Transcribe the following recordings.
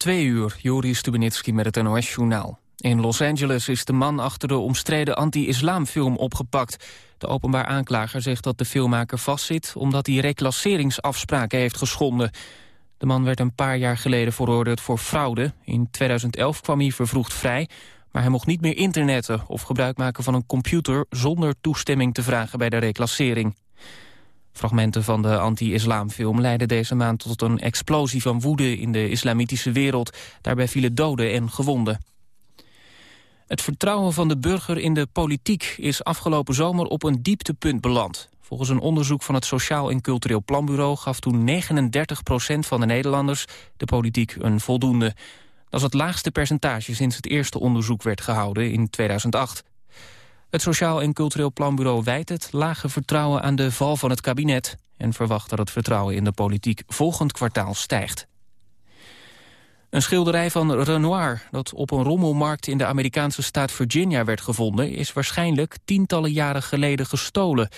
Twee uur, Joris Stubenitski met het NOS-journaal. In Los Angeles is de man achter de omstreden anti-islamfilm opgepakt. De openbaar aanklager zegt dat de filmmaker vastzit... omdat hij reclasseringsafspraken heeft geschonden. De man werd een paar jaar geleden veroordeeld voor fraude. In 2011 kwam hij vervroegd vrij... maar hij mocht niet meer internetten of gebruik maken van een computer... zonder toestemming te vragen bij de reclassering. Fragmenten van de anti-islamfilm leidden deze maand tot een explosie van woede in de islamitische wereld. Daarbij vielen doden en gewonden. Het vertrouwen van de burger in de politiek is afgelopen zomer op een dieptepunt beland. Volgens een onderzoek van het Sociaal en Cultureel Planbureau gaf toen 39% van de Nederlanders de politiek een voldoende. Dat is het laagste percentage sinds het eerste onderzoek werd gehouden in 2008. Het Sociaal en Cultureel Planbureau wijt het lage vertrouwen aan de val van het kabinet... en verwacht dat het vertrouwen in de politiek volgend kwartaal stijgt. Een schilderij van Renoir dat op een rommelmarkt in de Amerikaanse staat Virginia werd gevonden... is waarschijnlijk tientallen jaren geleden gestolen.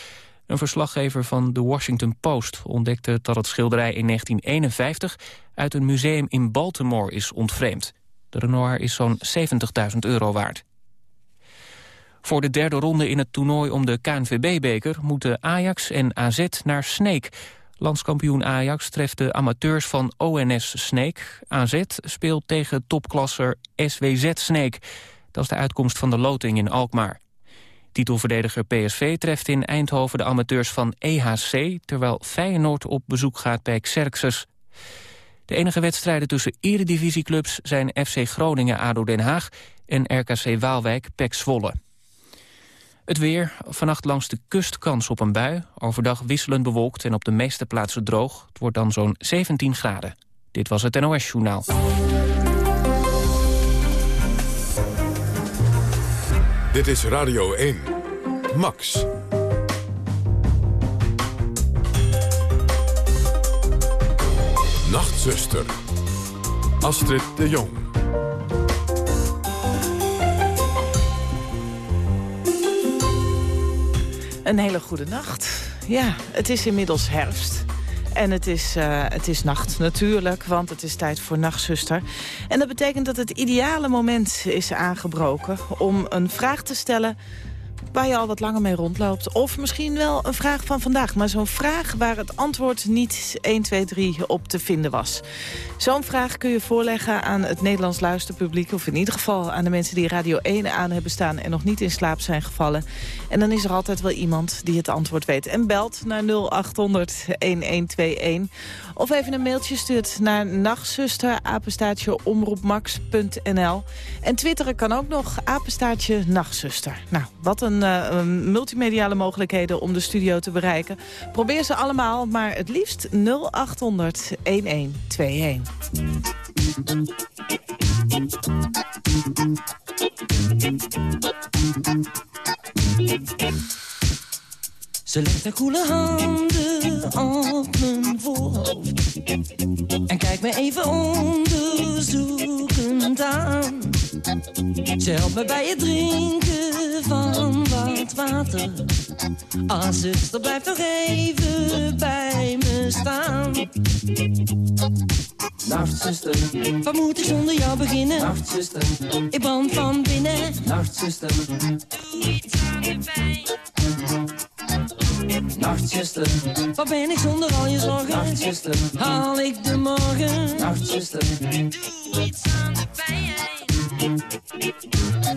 Een verslaggever van The Washington Post ontdekte dat het schilderij in 1951... uit een museum in Baltimore is ontvreemd. De Renoir is zo'n 70.000 euro waard. Voor de derde ronde in het toernooi om de KNVB-beker... moeten Ajax en AZ naar Sneek. Landskampioen Ajax treft de amateurs van ONS Sneek. AZ speelt tegen topklasser SWZ Sneek. Dat is de uitkomst van de loting in Alkmaar. Titelverdediger PSV treft in Eindhoven de amateurs van EHC... terwijl Feyenoord op bezoek gaat bij Xerxes. De enige wedstrijden tussen eredivisieclubs zijn FC Groningen-ADO Den Haag... en RKC Waalwijk Pek Zwolle. Het weer, vannacht langs de kust kans op een bui. Overdag wisselend bewolkt en op de meeste plaatsen droog. Het wordt dan zo'n 17 graden. Dit was het NOS Journaal. Dit is Radio 1. Max. Nachtzuster. Astrid de Jong. Een hele goede nacht. Ja, het is inmiddels herfst. En het is, uh, het is nacht natuurlijk, want het is tijd voor Nachtzuster. En dat betekent dat het ideale moment is aangebroken... om een vraag te stellen waar je al wat langer mee rondloopt. Of misschien wel een vraag van vandaag. Maar zo'n vraag waar het antwoord niet 1, 2, 3 op te vinden was. Zo'n vraag kun je voorleggen aan het Nederlands luisterpubliek... of in ieder geval aan de mensen die Radio 1 aan hebben staan... en nog niet in slaap zijn gevallen. En dan is er altijd wel iemand die het antwoord weet. En belt naar 0800-1121. Of even een mailtje stuurt naar nachtzuster, omroepmax.nl. En twitteren kan ook nog, apenstaartje nachtzuster. Nou, wat een, uh, multimediale mogelijkheden om de studio te bereiken. Probeer ze allemaal, maar het liefst 0800 1121. Ze legt haar koele handen op mijn voorhoofd En kijkt me even onderzoekend aan Ze helpt me bij het drinken van wat water Ah, zuster, blijf nog even bij me staan Nacht, zuster. Wat moet ik zonder jou beginnen? Nacht, zuster. Ik brand van binnen. Nacht, zuster. Doe iets aan de pijn. Nachtzuster, wat ben ik zonder al je zorgen? Nachtzuster, haal ik de morgen? Nachtzuster, doe iets aan de pijn.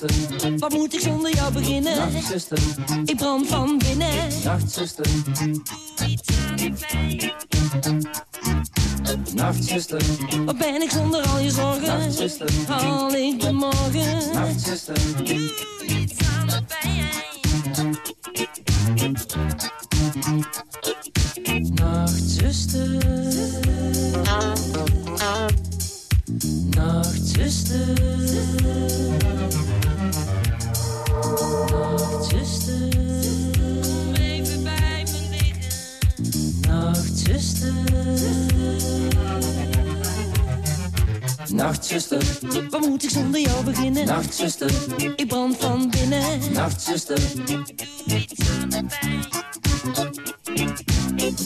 Nachtzuster, wat moet ik zonder jou beginnen? Nachtzuster, ik brand van binnen. Nachtzuster, doe iets aan de pijn. Wat ben ik zonder al je zorgen? Nachtzuster, haal ik de morgen? Nachtzuster, doe iets aan de pijn. Nachtzuster, nachtzuster, Nachtzuster, wat moet ik zonder jou beginnen? Nachtzuster, ik brand van binnen. Nachtzuster, de pijn.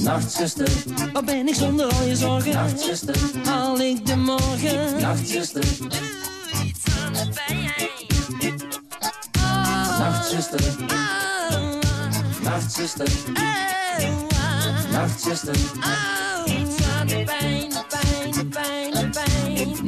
Nachtzuster, wat ben ik zonder al je zorgen? Nachtzuster, haal ik de morgen? Nachtzuster, doe iets aan de pijn. Oh, Nachtzuster, oh, Nachtzuster, oh, Nachtzuster, oh, iets aan de pijn, de pijn, de pijn,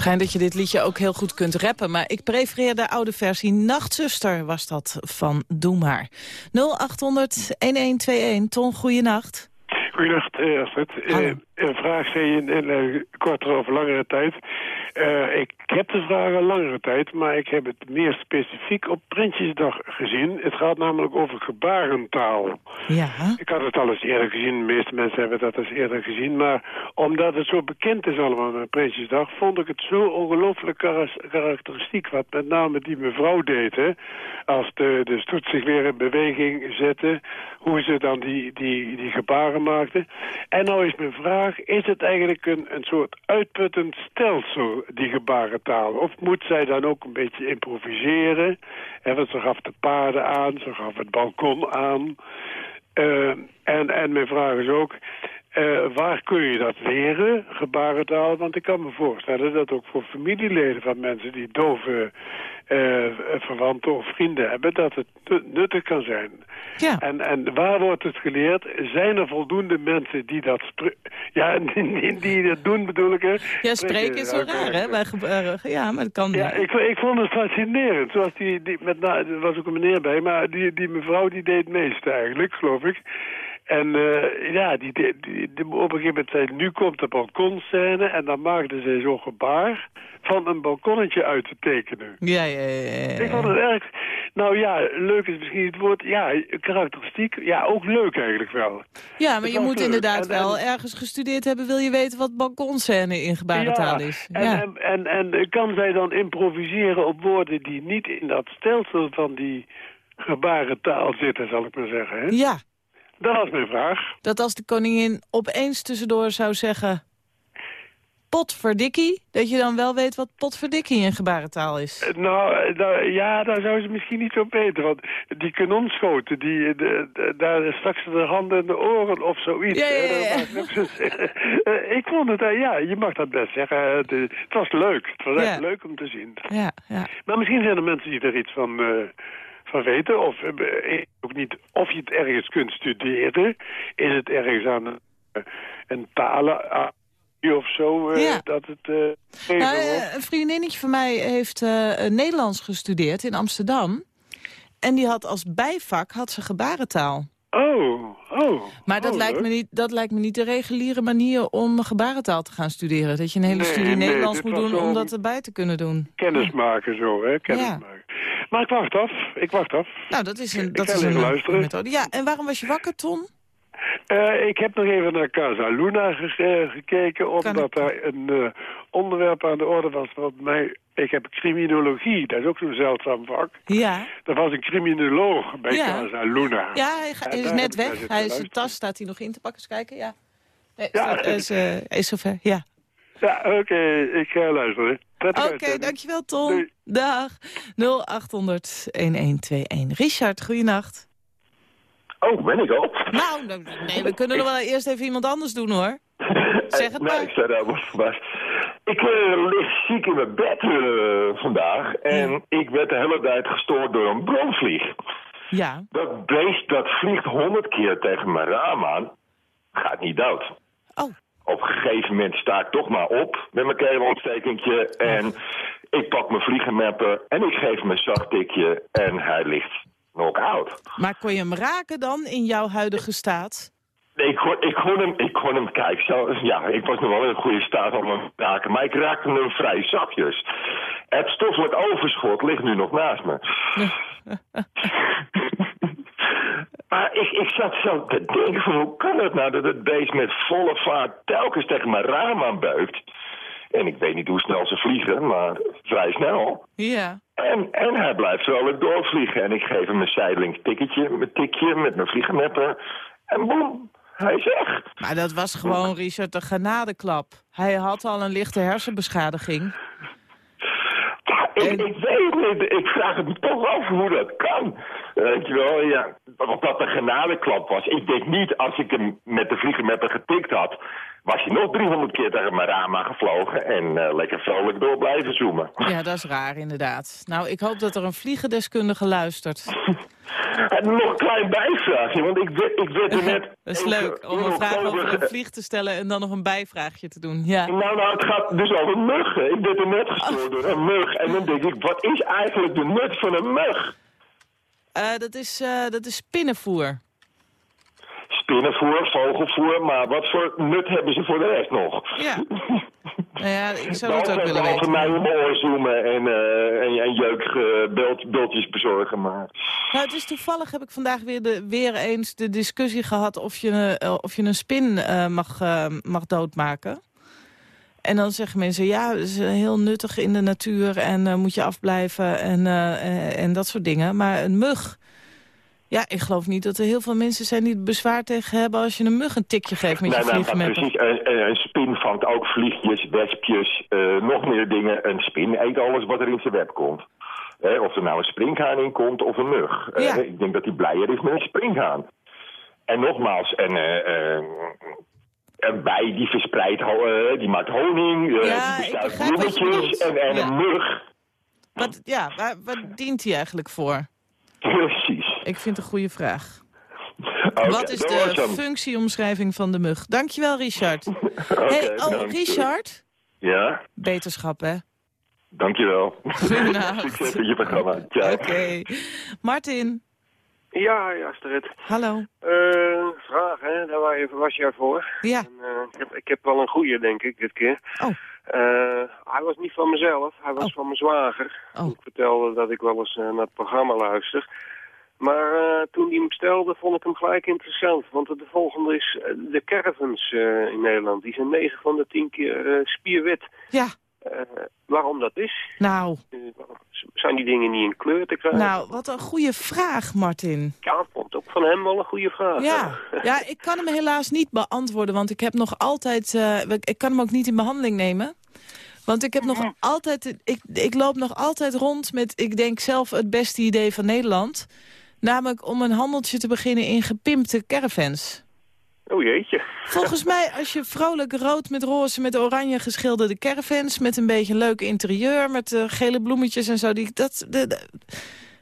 schijnt dat je dit liedje ook heel goed kunt rappen... maar ik prefereer de oude versie Nachtzuster was dat van Doe Maar. 0800-1121, Ton, goeienacht. Goedendag, eh, Astrid. Eh, Hallo. een vraag zei je in, in eh, kortere of langere tijd. Eh, ik heb de vraag al langere tijd, maar ik heb het meer specifiek op Prinsjesdag gezien. Het gaat namelijk over gebarentaal. Ja, Ik had het al eens eerder gezien, de meeste mensen hebben dat eens eerder gezien. Maar omdat het zo bekend is allemaal met Prinsjesdag, vond ik het zo ongelooflijk karakteristiek. Wat met name die mevrouw deed, hè. Als de, de stoet zich weer in beweging zette, hoe ze dan die, die, die gebaren maakte. En nou is mijn vraag, is het eigenlijk een, een soort uitputtend stelsel, die gebarentaal? Of moet zij dan ook een beetje improviseren? En want ze gaf de paarden aan, ze gaf het balkon aan. Eh, en, en mijn vraag is ook, eh, waar kun je dat leren, gebarentaal? Want ik kan me voorstellen dat ook voor familieleden van mensen die dove eh, verwanten of vrienden hebben, dat het nu- nuttig kan zijn. ja. En, en waar wordt het geleerd? Zijn er voldoende mensen die dat, ja, die, die, dat doen bedoel ik? Hè? Ja, spreken is zo Ja, raar, hè? Bij. Ja, maar dat kan... ja, ik, ik vond het fascinerend. Zoals die, die met, na- er was ook een meneer bij, maar die, die mevrouw die deed het meeste eigenlijk, geloof ik. En eh, ja, die, die, die, die- op een gegeven moment zei nu komt de balkonscène en dan maakte zij zo'n gebaar van een balkonnetje uit te tekenen. Ja, ja, ja, ja, Ik vond het erg... Nou ja, leuk is misschien het woord. Ja, karakteristiek. Ja, ook leuk eigenlijk wel. Ja, maar je moet leuk. inderdaad En- en- wel ergens gestudeerd hebben... wil je weten wat balkonscène in gebarentaal ja, is. En, Ja. en, en, en kan zij dan improviseren op woorden die niet in dat stelsel van die gebarentaal zitten, zal ik maar zeggen. Hè? ja, Dat was mijn vraag. dat als de koningin opeens tussendoor zou zeggen... potverdikkie, dat je dan wel weet wat potverdikkie in gebarentaal is. Eh, Nou, eh, nou, ja, daar zou ze misschien niet op weten. Want die kanonschoten, die, eh, de, de- daar stak ze de handen in de oren of zoiets. Ja, ja, ja, ik vond het, ja, je mag dat best zeggen. Het, het was leuk. Het was echt leuk om te zien. Ja, ja. Maar misschien zijn er mensen die er iets van, van weten. Of eh, ook niet of je het ergens kunt studeren. Is het ergens aan eh, een talen ah, of zo eh, dat het eh Nou, eh, een vriendinnetje van mij heeft eh, eh, Nederlands gestudeerd in Amsterdam. En die had als bijvak had ze gebarentaal. Oh, oh. Maar dat, oh, lijkt me niet, dat lijkt me niet de reguliere manier om gebarentaal te gaan studeren. Dat je een hele Nee, studie nee, Nederlands moet doen om dat erbij te kunnen doen. Kennis maken zo, hè? Kennis Ja. Maar ik wacht af. Ik wacht af. Nou, dat is een, Ik dat ga is een luisteren. methode. Ja, en waarom was je wakker, Ton? Eh, ik heb nog even naar Casa Luna ge- eh, gekeken, omdat daar een eh, onderwerp aan de orde was wat mij... Ik heb criminologie, dat is ook zo'n zeldzaam vak. Ja, Er was een criminoloog bij Ja. Casa Luna. ja hij, ga- is net weg. Hij is zijn luisteren. tas staat hij nog in te pakken. Eens kijken, ja. Nee, Ja. staat- is, eh, is zover, ja. Ja, oké, ik ga luisteren. Oké, dankjewel Ton. Doei. Dag. 0800-1121. Richard, goeienacht. Oh, ben ik al? Nou, nee, we kunnen nog wel eerst even iemand anders doen hoor. Zeg het nee, maar. ik sta daar wel verbaasd. Ik eh, lig ziek in mijn bed eh, vandaag. En ik werd de hele tijd gestoord door een bromvlieg. Ja. Dat beest dat vliegt honderd keer tegen mijn raam aan. Gaat niet dood. Oh, Op een gegeven moment sta ik toch maar op met mijn keelontstekentje. En ik pak mijn vliegenmapper en ik geef hem een zacht tikje. En hij ligt knock-out. maar kon je hem raken dan in jouw huidige staat? Nee, ik kon, ik kon hem, ik kon hem, kijk, zo, ja, ik was nog wel in een goede staat om hem te raken, maar ik raakte hem vrij zachtjes. Het stoffelijk overschot ligt nu nog naast me. maar ik, ik zat zo te denken van, hoe kan het nou dat het beest met volle vaart telkens tegen mijn raam aanbeukt? En ik weet niet hoe snel ze vliegen, maar vrij snel. Ja. En, en hij blijft vrolijk doorvliegen. En ik geef hem een zijdelings tikketje, mijn tikje met mijn vliegenmapper. En boem, hij is weg. Maar dat was gewoon, Richard, een genadeklap. Hij had al een lichte hersenbeschadiging. Ik, weet het. Ik vraag het me toch af hoe dat kan. Weet je wel, ja. Dat een genadeklap was. Ik denk niet, als ik hem met de vliegenmapper getikt had... was hij nog 300 keer tegen mijn raam aangevlogen... en eh, lekker vrolijk door blijven zoomen. Ja, dat is raar inderdaad. Nou, ik hoop dat er een vliegendeskundige luistert. En nog een klein bijvraagje, want ik, werd- ik werd er net... Dat is leuk, om een vraag over een vlieg te stellen en dan nog een bijvraagje te doen. Ja. Nou, nou, het gaat dus over muggen. Ik werd er net gestoord door een mug. En dan denk ik, wat is eigenlijk de nut van een mug? Eh, dat, is, eh, dat is spinnenvoer. Spinnenvoer, vogelvoer, maar wat voor nut hebben ze voor de rest nog? Ja. Nou ja, ik zou dat ook willen weten. mij om mijn oor zoomen en, eh en, en jeukbultjes bezorgen, maar... Nou, het is toevallig heb ik vandaag weer, de, weer eens de discussie gehad of je, eh, of je een spin eh, mag, eh, mag doodmaken. En dan zeggen mensen, ja, het is eh, heel nuttig in de natuur en eh, moet je afblijven en, eh, eh, en dat soort dingen. Maar een mug, ja, ik geloof niet dat er heel veel mensen zijn die er bezwaar tegen hebben als je een mug een tikje geeft met je nou, maar vliegenmapper. precies, een, een, een spin vangt ook vliegjes, wespjes, eh, nog meer dingen. Een spin eet alles wat er in zijn web komt. Of er nou een springhaan in komt of een mug. Eh, ik denk dat hij blijer is met een springhaan. En nogmaals, een, eh, eh, een bij die verspreidt, die maakt honing, Ja, die je bloemetjes. En, en Ja. een mug, Wat, ja, waar, waar dient hij eigenlijk voor? precies. Ik vind het een goede vraag. Wat is de functieomschrijving van de mug? Dankjewel, Richard. Hey, oh, bedankt. Richard? Ja, Beterschap, hè? dankjewel. Goedenavond. Succes met je programma. Ciao. Oké. Martin, Ja, ja, Astrid. hallo. Eh vraag, hè? Daar was je, was jij voor. Ja, En, eh, ik, heb, ik heb wel een goede, denk ik, dit keer. Oh. Eh, hij was niet van mezelf, hij was Oh. van mijn zwager. Oh. Ik vertelde dat ik wel eens naar het programma luister. Maar eh, toen hij hem stelde, vond ik hem gelijk interessant. Want de volgende is eh, de caravans eh, in Nederland. Die zijn 9 van de 10 keer spierwit. ja. Waarom dat is? Nou, zijn die dingen niet in kleur te krijgen? nou, wat een goede vraag, Martin. Ja, ik vond ook van hem wel een goede vraag. Ja, ja, ik kan hem helaas niet beantwoorden, want ik heb nog altijd... ik ik kan hem ook niet in behandeling nemen. Want ik heb nog altijd... Ik, ik loop nog altijd rond met, ik denk zelf, het beste idee van Nederland. Namelijk om een handeltje te beginnen in gepimpte caravans. Oh jeetje. Volgens mij, als je vrolijk rood met roze met oranje geschilderde caravans... met een beetje leuk interieur, met eh, gele bloemetjes en zo... Die, dat de, de-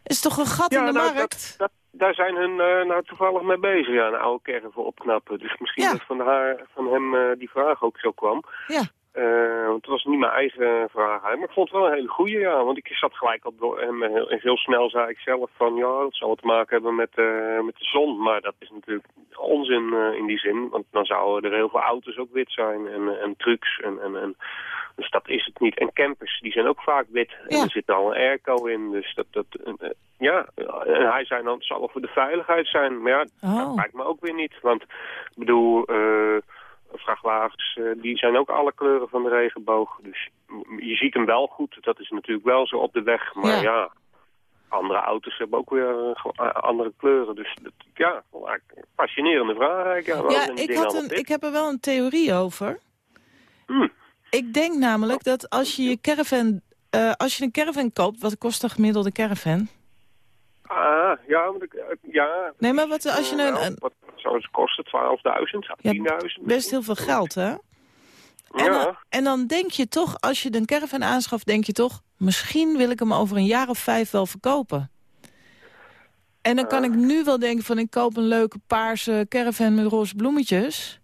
is toch een gat in de nou, markt? Dat, dat, daar zijn hun eh, nou toevallig mee bezig, ja, een oude caravan opknappen. Dus misschien Ja. dat van, haar, van hem eh, die vraag ook zo kwam. Ja. Eh, want het was niet mijn eigen vraag, maar ik vond het wel een hele goede, ja. Want ik zat gelijk al door hem en heel, en heel snel zei ik zelf van, ja, dat zal te maken hebben met, eh, met de zon. Maar dat is natuurlijk onzin eh, in die zin, want dan zouden er heel veel auto's ook wit zijn en, en trucks en... en, en dus dat is het niet. En campers, die zijn ook vaak wit. En er zit al een airco in. Dus dat, dat, eh, ja, en hij zei dan, het zal wel voor de veiligheid zijn. Maar ja, Oh. dat lijkt me ook weer niet. Want, ik bedoel, eh, vrachtwagens, eh, die zijn ook alle kleuren van de regenboog. Dus je ziet hem wel goed. Dat is natuurlijk wel zo op de weg. Maar Ja. ja, andere auto's hebben ook weer eh, eh, andere kleuren. Dus dat, ja, fascinerende vraag eigenlijk. Ja, Ja, ik, had een, ik heb er wel een theorie over. Hmm. Ik denk namelijk dat als je je caravan... als je een caravan koopt, wat kost een gemiddelde caravan? Ah, ja, ja. Nee, maar wat, als je een, zou het kosten? 12.000, Ja, 10.000? best heel veel geld, hè? En, Ja. dan, en dan denk je toch, als je een caravan aanschaft, denk je toch... misschien wil ik hem over een jaar of vijf wel verkopen. En dan kan ik nu wel denken van ik koop een leuke paarse caravan met roze bloemetjes.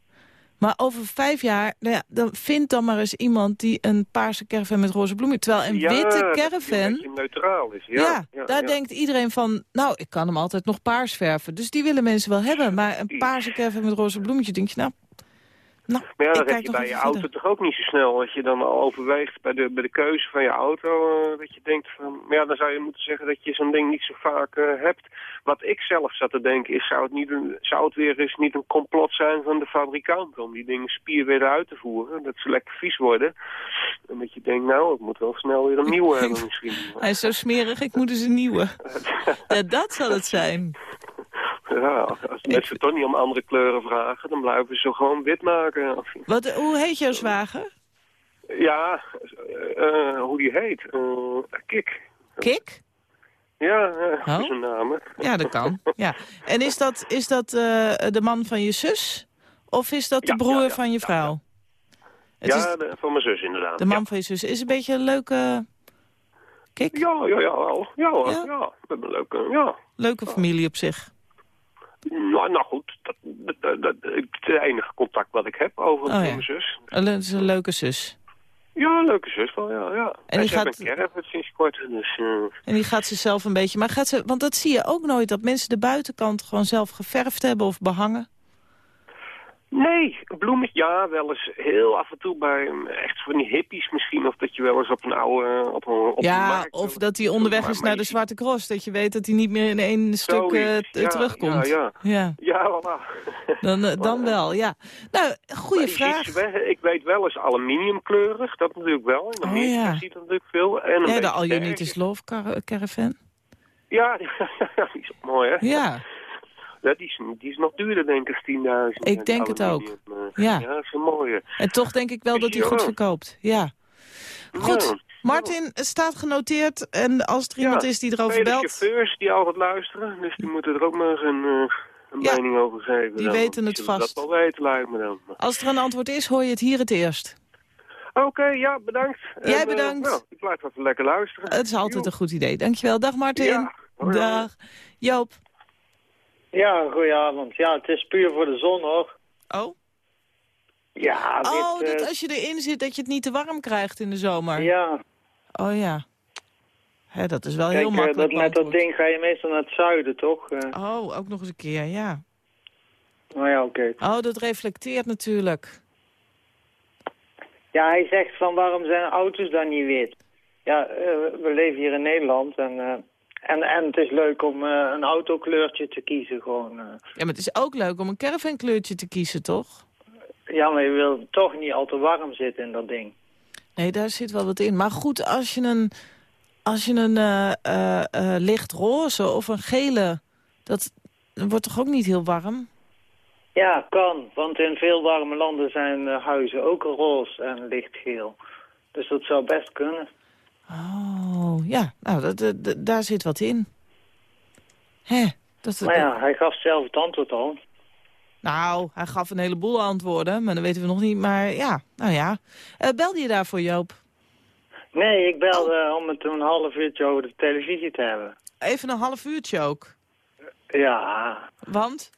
Maar over vijf jaar, nou ja, dan vindt dan maar eens iemand die een paarse caravan met roze bloemetjes. Terwijl een Ja, witte een caravan, neutraal is. Ja, ja, daar denkt iedereen van, nou, ik kan hem altijd nog paars verven. Dus die willen mensen wel hebben. Maar een paarse caravan met roze bloemetjes, denk je, nou, nou Maar ja, dat heb je bij je auto verder. toch ook niet zo snel. Als je dan al overweegt bij de, bij de keuze van je auto, eh, dat je denkt van... Maar ja, dan zou je moeten zeggen dat je zo'n ding niet zo vaak eh, hebt. Wat ik zelf zat te denken is, zou het, niet een, zou het weer eens niet een complot zijn van de fabrikant... om die dingen spierwedden uit te voeren, dat ze lekker vies worden. En dat je denkt, nou, ik moet wel snel weer een nieuwe hebben misschien. Hij is zo smerig, ik moet eens een nieuwe. ja, dat zal het zijn. Ja, als mensen toch niet om andere kleuren vragen, dan blijven ze gewoon wit maken. Wat, hoe heet jouw zwager? Ja, eh, hoe die heet. eh Kik. Kik? Ja, eh, Oh? is een naam. Ja, dat kan. Ja. En is dat, is dat de man van je zus? Of is dat de broer ja, ja. van je vrouw? Het ja, de, van mijn zus inderdaad. de man van je zus. Is een beetje een leuke... Kik? Ja, ja, ja, wel. Ja. Ja? ja. een leuke, ja. Leuke familie op zich. Nou, nou goed, dat, dat, dat, dat- het enige contact wat ik heb over Oh, ja. mijn zus. Een le- is een leuke zus. Ja, leuke zus wel, ja. ja. En, die gaat- een caravan sinds kort, dus... eh, En die gaat ze zelf een beetje... Maar gaat ze... Want dat zie je ook nooit, dat mensen de buitenkant gewoon zelf geverfd hebben of behangen. Nee, bloemen, ja, wel eens heel af en toe bij um, echt van die hippies misschien. Of dat je wel eens op een oude, op een, op een ja, markt... of dat hij onderweg Maar- is naar de Zwarte Cross. Dat je weet dat hij niet meer in één stuk eh, ja, terugkomt. ja, ja. ja. Ja, voilà. Dan, eh, dan wel, ja. Nou, goede vraag. ik weet wel eens aluminiumkleurig, dat natuurlijk wel. In Oh, Amerika ja. ziet dat natuurlijk veel. En een Ja, de All You sterk. Need Is Love car- caravan. Ja, die is ook mooi, hè? Ja, Ja, die, is, die is nog duurder, denk ik, als 10.000. Ik denk het ook. Eh. Ja. Ja, dat is een mooie. en toch denk ik wel dat hij goed Ja. verkoopt. Ja. Goed, Ja. Martin, het staat genoteerd. En als er iemand Ja, is die erover belt... chauffeurs die altijd luisteren, dus die moeten er ook maar een, eh, een Ja, mening over geven. die dan, weten het vast. dat wel weten, lijkt me dan. Als er een antwoord is, hoor je het hier het eerst. Oké, ja, bedankt. Jij En, eh, bedankt. nou, ik blijf even lekker luisteren. Het is altijd een goed idee. Dankjewel. Dag Martin. Ja. Dag. Joop. Ja, goedenavond. Ja, het is puur voor de zon hoor. Oh, Ja, oh dit, dat eh, als je erin zit dat je het niet te warm krijgt in de zomer. ja. Oh ja. Hè, dat is wel Kijk, heel eh, makkelijk dat, met dat ding ga je meestal naar het zuiden, toch? Eh, Oh, ook nog eens een keer, ja. nou ja, oké. Oh, dat reflecteert natuurlijk. Ja, hij zegt van waarom zijn auto's dan niet wit? Ja, we leven hier in Nederland en, en, en het is leuk om eh, een autokleurtje te kiezen gewoon. eh. Ja, maar het is ook leuk om een caravankleurtje te kiezen, toch? Ja, maar je wil toch niet al te warm zitten in dat ding. Nee, daar zit wel wat in. Maar goed, als je een, als je een eh, eh, eh, licht roze of een gele... Dat wordt toch ook niet heel warm? Ja, kan, want in veel warme landen zijn huizen ook roze en lichtgeel. Dus dat zou best kunnen. Oh, ja. Nou, daar zit wat in. Hè? Dat, Maar ja, hij gaf zelf het antwoord al. Nou, hij gaf een heleboel antwoorden, maar dat weten we nog niet. Maar ja, nou ja. Eh, belde je daarvoor, Joop? Nee, ik belde Oh. om het een half uurtje over de televisie te hebben. Even een half uurtje ook. Ja, Want?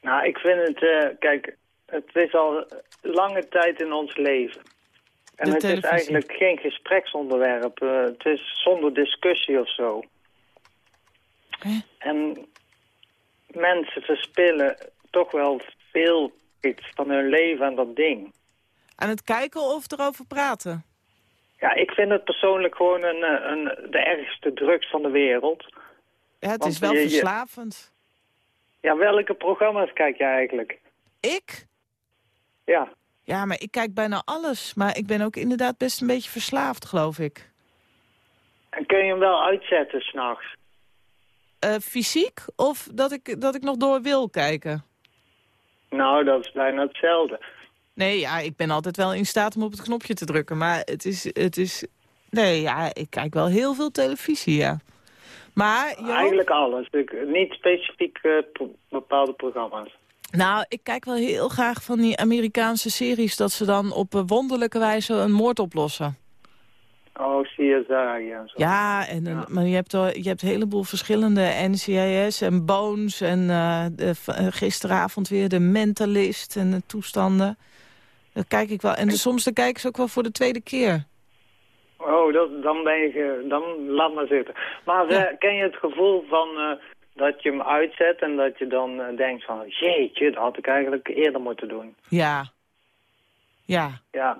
nou, ik vind het... eh, kijk, het is al lange tijd in ons leven. En De het televisie. is eigenlijk geen gespreksonderwerp. eh, het is zonder discussie of zo. Hè? En mensen verspillen toch wel veel iets van hun leven aan dat ding. Aan het kijken of erover praten? Ja, ik vind het persoonlijk gewoon een, eh, een, de ergste drugs van de wereld. Ja, het Want is wel je- verslavend. Ja, welke programma's kijk je eigenlijk? Ik? Ja, Ja, maar ik kijk bijna alles. Maar ik ben ook inderdaad best een beetje verslaafd, geloof ik. en kun je hem wel uitzetten s'nachts? Eh, fysiek of dat ik, dat ik nog door wil kijken? Nou, dat is bijna hetzelfde. Nee, ja, ik ben altijd wel in staat om op het knopje te drukken. Maar het is... Het is nee, ja, ik kijk wel heel veel televisie, ja. Maar, Joop, Eigenlijk alles. Ik, niet specifiek eh, bepaalde programma's. Nou, ik kijk wel heel graag van die Amerikaanse series... dat ze dan op eh, wonderlijke wijze een moord oplossen. Oh, CSI en zo. Ja, en, maar je hebt, je hebt een heleboel verschillende NCIS en Bones... en eh, de, eh, gisteravond weer de Mentalist en de toestanden. Dat kijk ik wel. En dus soms dan kijk ik ze ook wel voor de tweede keer. Oh, dat, dan ben je... Dan laat maar zitten. Maar ken je het gevoel van... dat je hem uitzet en dat je dan eh, denkt van... Jeetje, dat had ik eigenlijk eerder moeten doen. Ja. Ja. Ja.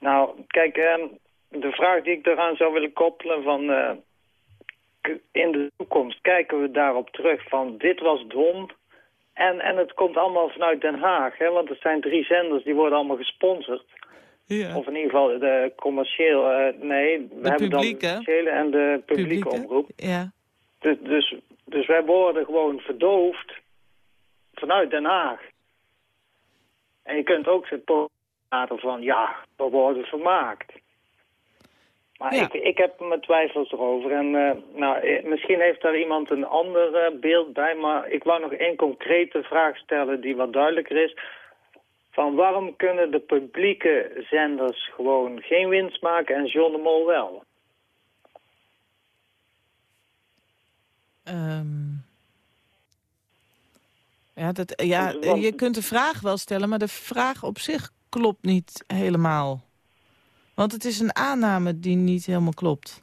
Nou, kijk, ehm, de vraag die ik eraan zou willen koppelen van... eh, in de toekomst kijken we daarop terug van dit was dom. En, en het komt allemaal vanuit Den Haag, hè, want het zijn drie zenders die worden allemaal gesponsord. ja. Of in ieder geval de commercieel, eh, nee, we De hebben publieke? dan de commerciële en de publieke Publieke? omroep. Ja. Dus, dus, dus wij worden gewoon verdoofd vanuit Den Haag. En je kunt ook praten van, ja, we worden vermaakt. Maar Ja. ik, ik heb mijn twijfels erover. En eh, nou, eh, misschien heeft daar iemand een ander eh, beeld bij. Maar ik wou nog één concrete vraag stellen die wat duidelijker is. Van waarom kunnen de publieke zenders gewoon geen winst maken en John de Mol wel? Ehm. Ja, dat, ja, je kunt de vraag wel stellen, maar de vraag op zich klopt niet helemaal. Want het is een aanname die niet helemaal klopt.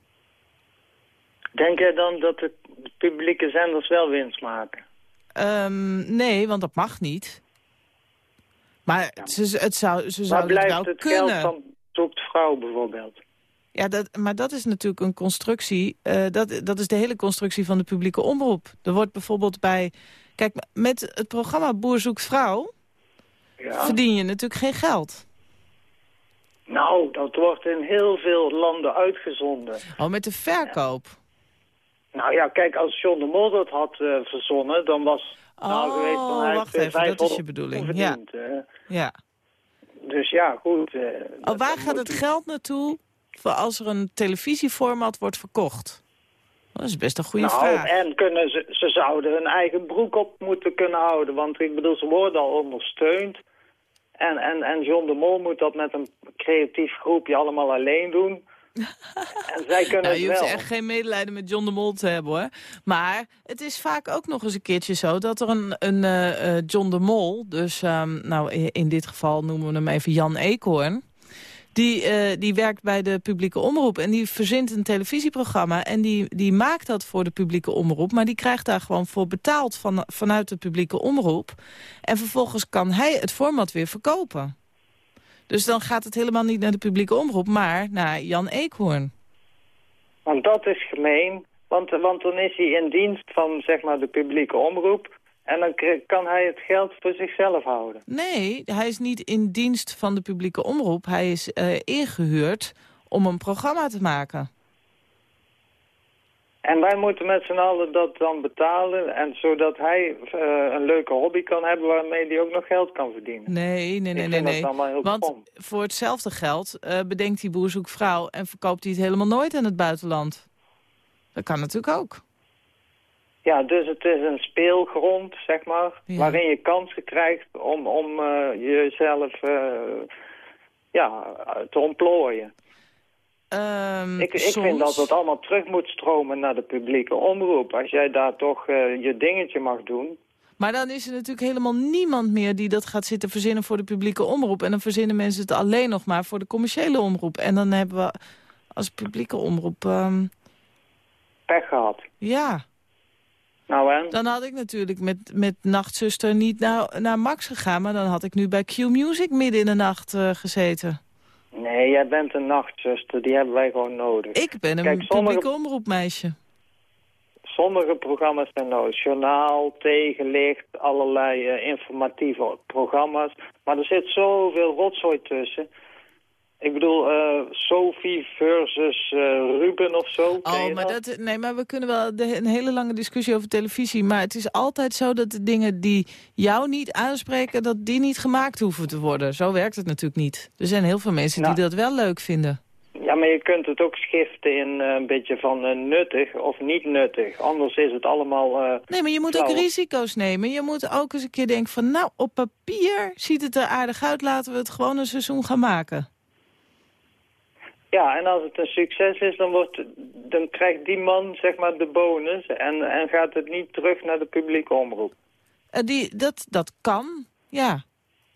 Denk jij dan dat de publieke zenders wel winst maken? Ehm, nee, want dat mag niet. Maar ze, het zou, ze zouden het blijft wel het kunnen. geld van zoekt vrouw bijvoorbeeld? Ja, dat, maar dat is natuurlijk een constructie. eh, dat, dat is de hele constructie van de publieke omroep. Er wordt bijvoorbeeld bij... Kijk, met het programma Boer zoekt vrouw... Ja. verdien je natuurlijk geen geld. Nou, dat wordt in heel veel landen uitgezonden. Oh, met de verkoop. Nou ja, kijk, als John de Mol dat had eh, verzonnen, dan was... nou, Oh, geweest, dan hij wacht even, dat is je 500 bedoeling, verdiend, eh. Ja. Dus ja, goed. eh, Oh, waar gaat het geld naartoe als er een televisieformat wordt verkocht? Dat is best een goede nou, vraag. en kunnen ze, ze zouden hun eigen broek op moeten kunnen houden. Want ik bedoel, ze worden al ondersteund. En, en, en John de Mol moet dat met een creatief groepje allemaal alleen doen. en zij kunnen Nou, je hoeft wel. echt geen medelijden met John de Mol te hebben, hoor. Maar het is vaak ook nog eens een keertje zo... dat er een, een eh, eh, John de Mol, dus ehm, nou, in dit geval noemen we hem even Jan Eekhoorn... Die, eh, die werkt bij de publieke omroep en die verzint een televisieprogramma... en die, die maakt dat voor de publieke omroep... maar die krijgt daar gewoon voor betaald van, vanuit de publieke omroep. En vervolgens kan hij het format weer verkopen. Dus dan gaat het helemaal niet naar de publieke omroep... maar naar Jan Eekhoorn. Want dat is gemeen. Want, want dan is hij in dienst van zeg maar, de publieke omroep. En dan kan hij het geld voor zichzelf houden. Nee, hij is niet in dienst van de publieke omroep. Hij is eh, ingehuurd om een programma te maken. En wij moeten met z'n allen dat dan betalen. En zodat hij eh, een leuke hobby kan hebben waarmee hij ook nog geld kan verdienen. Nee, nee, nee, nee. Want voor hetzelfde geld eh, bedenkt hij boer zoekt vrouw... en verkoopt hij het helemaal nooit in het buitenland. Dat kan natuurlijk ook. Ja, dus het is een speelgrond, zeg maar, Ja. waarin je kansen krijgt om, om eh, jezelf eh, ja, te ontplooien. Ehm, Ik, ik soms- vind dat het allemaal terug moet stromen naar de publieke omroep. Als jij daar toch eh, je dingetje mag doen. Maar dan is er natuurlijk helemaal niemand meer die dat gaat zitten verzinnen voor de publieke omroep. En dan verzinnen mensen het alleen nog maar voor de commerciële omroep. En dan hebben we als publieke omroep... ehm, Pech gehad. ja, Nou en? dan had ik natuurlijk met, met Nachtzuster niet naar, naar Max gegaan... maar dan had ik nu bij Q-Music midden in de nacht eh, gezeten. Nee, jij bent een nachtzuster. Die hebben wij gewoon nodig. Ik ben een Kijk, sommige- publieke omroepmeisje. Sommige programma's zijn nodig. Journaal, tegenlicht, allerlei eh, informatieve programma's. Maar er zit zoveel rotzooi tussen. Ik bedoel, eh, Sophie versus eh, Ruben of zo. Oh, maar, dat, nee, maar we kunnen wel de, een hele lange discussie over televisie. Maar het is altijd zo dat de dingen die jou niet aanspreken... dat die niet gemaakt hoeven te worden. Zo werkt het natuurlijk niet. Er zijn heel veel mensen Nou. die dat wel leuk vinden. Ja, maar je kunt het ook schiften in eh, een beetje van nuttig of niet nuttig. Anders is het allemaal... Nee, maar je moet ook risico's nemen. Je moet ook eens een keer denken van... nou, op papier ziet het er aardig uit. Laten we het gewoon een seizoen gaan maken. Ja, en als het een succes is, dan, wordt, dan krijgt die man zeg maar de bonus... en, en gaat het niet terug naar de publieke omroep. Eh, die, dat, dat kan, ja.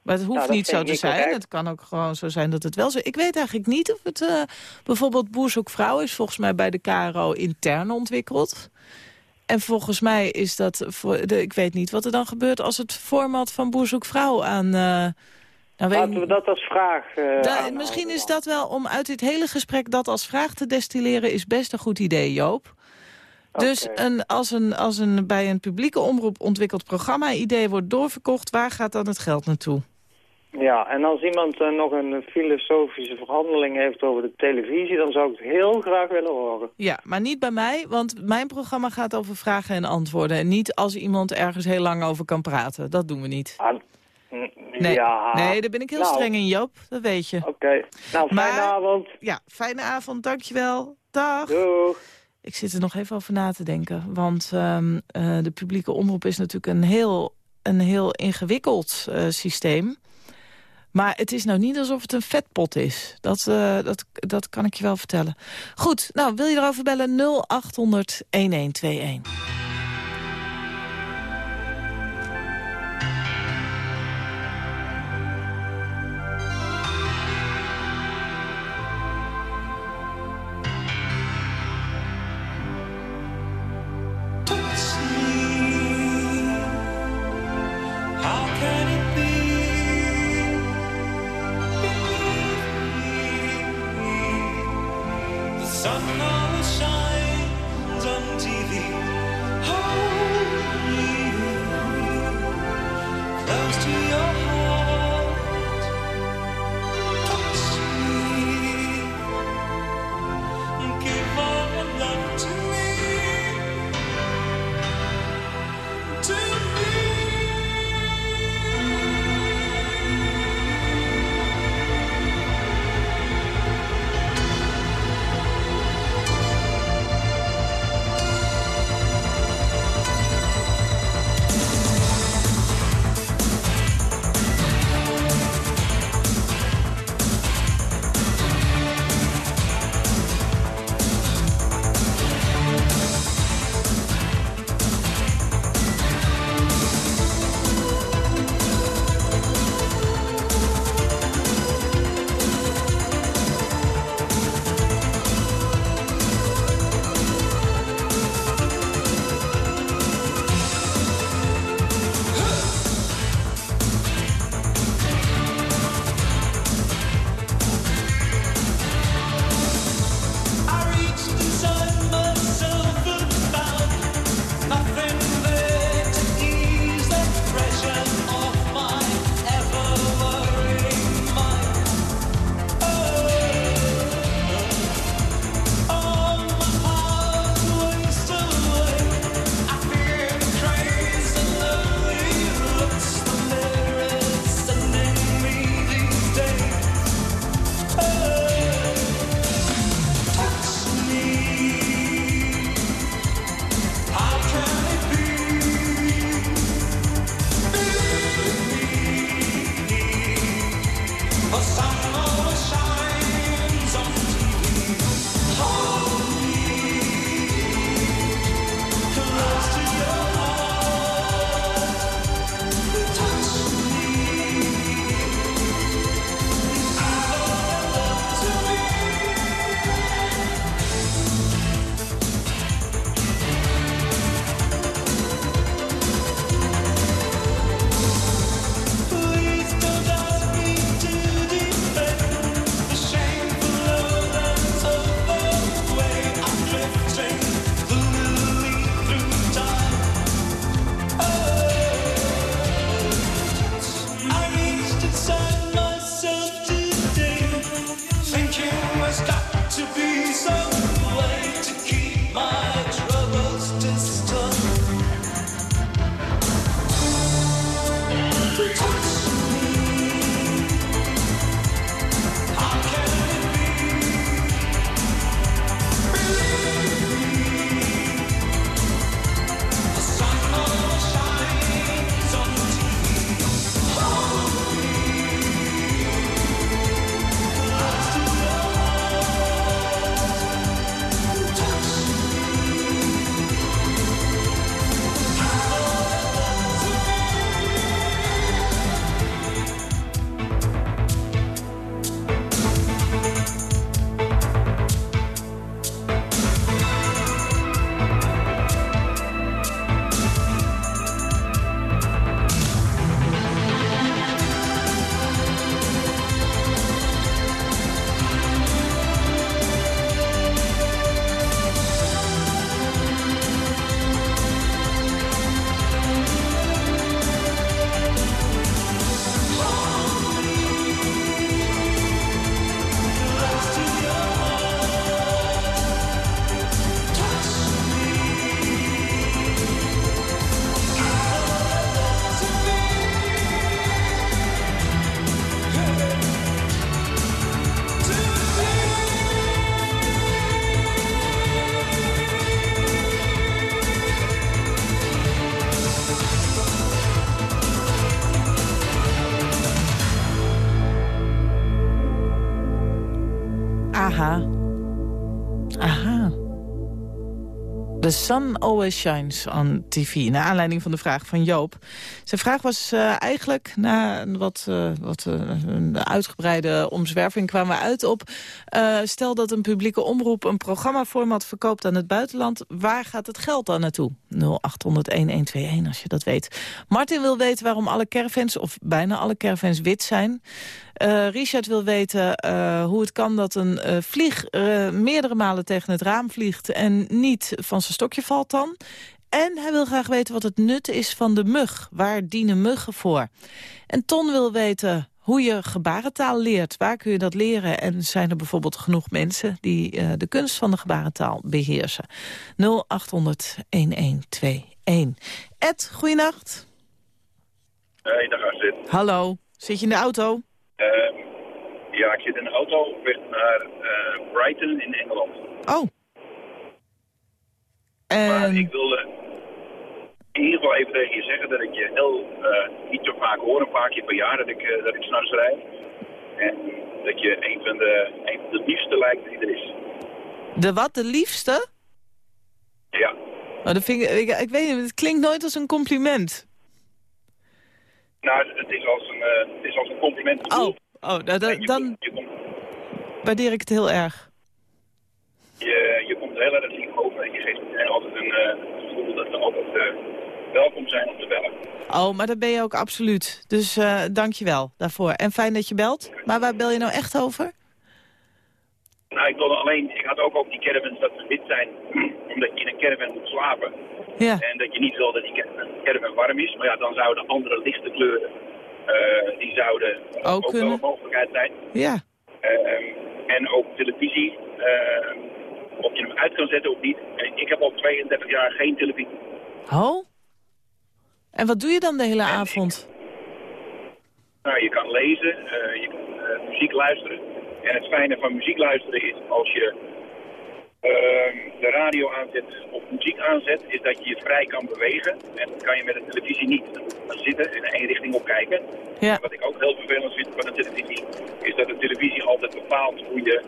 Maar het hoeft Nou, niet zo te zijn. correct. Het kan ook gewoon zo zijn dat het wel zo... Ik weet eigenlijk niet of het eh, bijvoorbeeld Boer zoekt vrouw is volgens mij bij de KRO intern ontwikkeld. En volgens mij is dat... Voor de, ik weet niet wat er dan gebeurt als het format van Boer zoekt vrouw aan... eh, nou, Laten we dat als vraag eh, Da- aanhouden misschien is dat wel, om uit dit hele gesprek dat als vraag te destilleren... is best een goed idee, Joop. Dus een, als, een, als een bij een publieke omroep ontwikkeld programma-idee wordt doorverkocht... waar gaat dan het geld naartoe? Ja, en als iemand eh, nog een filosofische verhandeling heeft over de televisie... dan zou ik het heel graag willen horen. Ja, maar niet bij mij, want mijn programma gaat over vragen en antwoorden. En niet als iemand ergens heel lang over kan praten. Dat doen we niet. Ah, Nee, Ja. nee daar ben ik heel Nou, streng in, Joop. Dat weet je. Oké. Nou, fijne avond. Ja, fijne avond, dankjewel. Dag. Doeg. Ik zit er nog even over na te denken. Want ehm, eh, de publieke omroep is natuurlijk een heel, een heel ingewikkeld eh, systeem. Maar het is nou niet alsof het een vetpot is. Dat, eh, dat, dat kan ik je wel vertellen. Goed, nou, wil je erover bellen? 0800 1121. The sun always shines on TV. Naar aanleiding van de vraag van Joop. Zijn vraag was uh, eigenlijk, na wat, uh, wat uh, een uitgebreide omzwerving... kwamen we uit op... stel dat een publieke omroep een programmaformat verkoopt aan het buitenland... waar gaat het geld dan naartoe? 0800-1121 als je dat weet. Martin wil weten waarom alle caravans, of bijna alle caravans, wit zijn... Richard wil weten hoe het kan dat een vlieg meerdere malen tegen het raam vliegt... en niet van zijn stokje valt dan. En hij wil graag weten wat het nut is van de mug. Waar dienen muggen voor? En Ton wil weten hoe je gebarentaal leert. Waar kun je dat leren? En zijn er bijvoorbeeld genoeg mensen die de kunst van de gebarentaal beheersen? 0800-1121. Ed, goeienacht. Hey, Astrid. Hallo. Zit je in de auto? Uh, ja, ik zit in de auto op weg naar uh, Brighton in Engeland. Oh. Maar ik wilde in ieder geval even tegen je zeggen dat ik je heel uh, niet zo vaak hoor, een paar keer per jaar dat ik, uh, dat ik s'nachts rijd. En dat je een van, de, een van de liefste lijkt die er is. De wat? De liefste? Ja. Oh, dat vind ik, ik, ik weet niet, het klinkt nooit als een compliment. Nou, het is als een, uh, het is als een compliment. Oh, oh nou, dan, dan waardeer ik het heel erg. Je, je komt heel erg lief over en je geeft een uh, gevoel dat we altijd uh, welkom zijn om te bellen. Oh, maar dat ben je ook absoluut. Dus uh, dank je wel daarvoor. En fijn dat je belt. Maar waar bel je nou echt over? Nou, ik wilde alleen, ik had ook op die caravans dat ze wit zijn, omdat je in een caravan moet slapen. Ja. En dat je niet wil dat die caravan warm is. Maar ja, dan zouden andere lichte kleuren, uh, die zouden ook, ook wel een mogelijkheid zijn. Ja. Uh, en ook televisie, uh, of je hem uit kan zetten of niet. En ik heb al 32 jaar geen televisie. Oh? En wat doe je dan de hele en avond? Ik, nou, je kan lezen, je kan muziek luisteren. En het fijne van muziek luisteren is als je uh, de radio aanzet of muziek aanzet, is dat je je vrij kan bewegen. En dat kan je met de televisie niet. Dan zitten en één richting op kijken. Ja. En wat ik ook heel vervelend vind van de televisie, is dat de televisie altijd bepaalt hoe je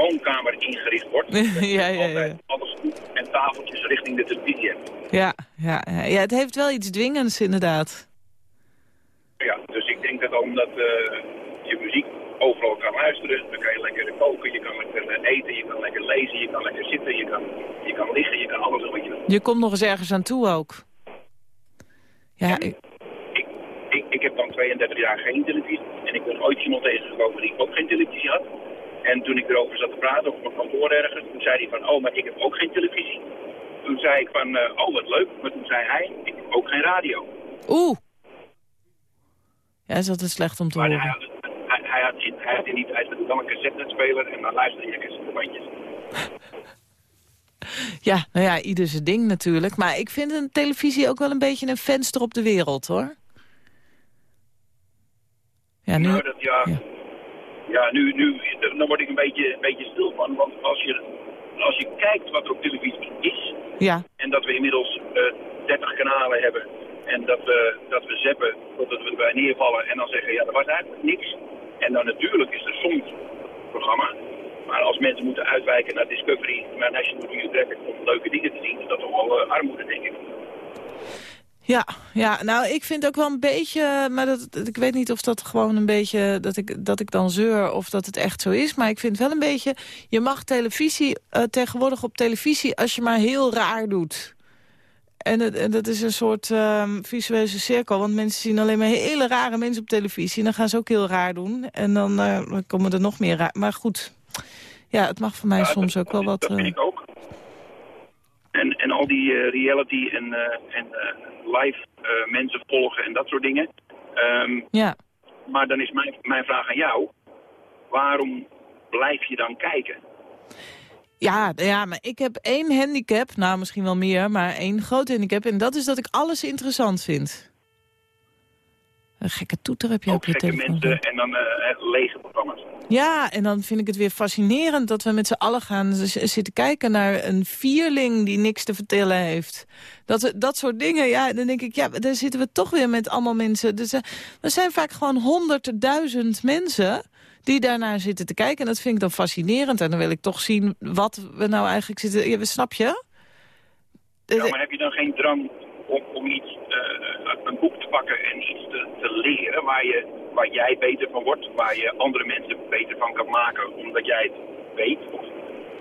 woonkamer ingericht wordt. ja, ja, ja. Alles goed en tafeltjes richting de televisie hebt. Ja, ja, ja. het heeft wel iets dwingends inderdaad. Ja, dus ik denk dat omdat uh, je muziek overal kan luisteren. Dan kan je lekker koken, je kan lekker eten, je kan lekker lezen, je kan lekker zitten, je kan, je kan liggen, je kan alles doen wat je wil. Je komt nog eens ergens aan toe ook. Ja, ik... Ik, ik, ik heb dan 32 jaar geen televisie. En ik ben ooit iemand tegengekomen die ook geen televisie had. En toen ik erover zat te praten op mijn kantoor ergens, toen zei hij van, oh, maar ik heb ook geen televisie. Toen zei ik van, uh, oh, wat leuk. Maar toen zei hij, ik heb ook geen radio. Oeh. Ja, is altijd slecht om te maar horen. Hij, hij, hij, had, hij had in die tijd dan een cassette-speler en dan luisterde je cassettebandjes. Ja, nou ja, ieder zijn ding natuurlijk. Maar ik vind een televisie ook wel een beetje een venster op de wereld, hoor. Ja, nu... Nou, dat, ja, ja. Ja nu, nu, dan word ik een beetje, een beetje stil van. Want als je, als je kijkt wat er op televisie is... Ja. en dat we inmiddels uh, 30 kanalen hebben... en dat we, dat we zeppen totdat we erbij neervallen... en dan zeggen, ja, er was eigenlijk niks... En dan natuurlijk is er soms programma. Maar als mensen moeten uitwijken naar Discovery, naar National Geographic om leuke dingen te zien, is dat toch wel uh, armoede, denk ik. Ja, ja, nou ik vind ook wel een beetje, maar dat, ik weet niet of dat gewoon een beetje, dat ik, dat ik dan zeur of dat het echt zo is. Maar ik vind wel een beetje, je mag televisie uh, tegenwoordig op televisie als je maar heel raar doet. En, het, en dat is een soort um, visuele cirkel. Want mensen zien alleen maar hele rare mensen op televisie. En dan gaan ze ook heel raar doen. En dan uh, komen er nog meer raar. Maar goed, ja, het mag voor mij ja, soms dat, ook wel wat... Dat vind ik ook. En, en al die uh, reality en, uh, en live mensen volgen en dat soort dingen. Um, ja. Maar dan is mijn, mijn vraag aan jou. Waarom blijf je dan kijken? Ja, ja, maar ik heb één handicap, nou misschien wel meer, maar één groot handicap. En dat is dat ik alles interessant vind. Een gekke toeter heb je Ook op je telefoon. mensen en dan uh, lege programma's. Ja, en dan vind ik het weer fascinerend dat we met z'n allen gaan zitten kijken naar een vierling die niks te vertellen heeft. Dat, dat soort dingen, ja, dan denk ik, ja, daar zitten we toch weer met allemaal mensen. Dus, uh, er zijn vaak gewoon honderdduizend mensen die daarnaar zitten te kijken. En dat vind ik dan fascinerend. En dan wil ik toch zien wat we nou eigenlijk zitten... Ja, snap je? Ja, maar heb je dan geen drang om, om iets, eh, een boek te pakken en iets te, te leren waar, je, waar jij beter van wordt, waar je andere mensen beter van kan maken omdat jij het weet?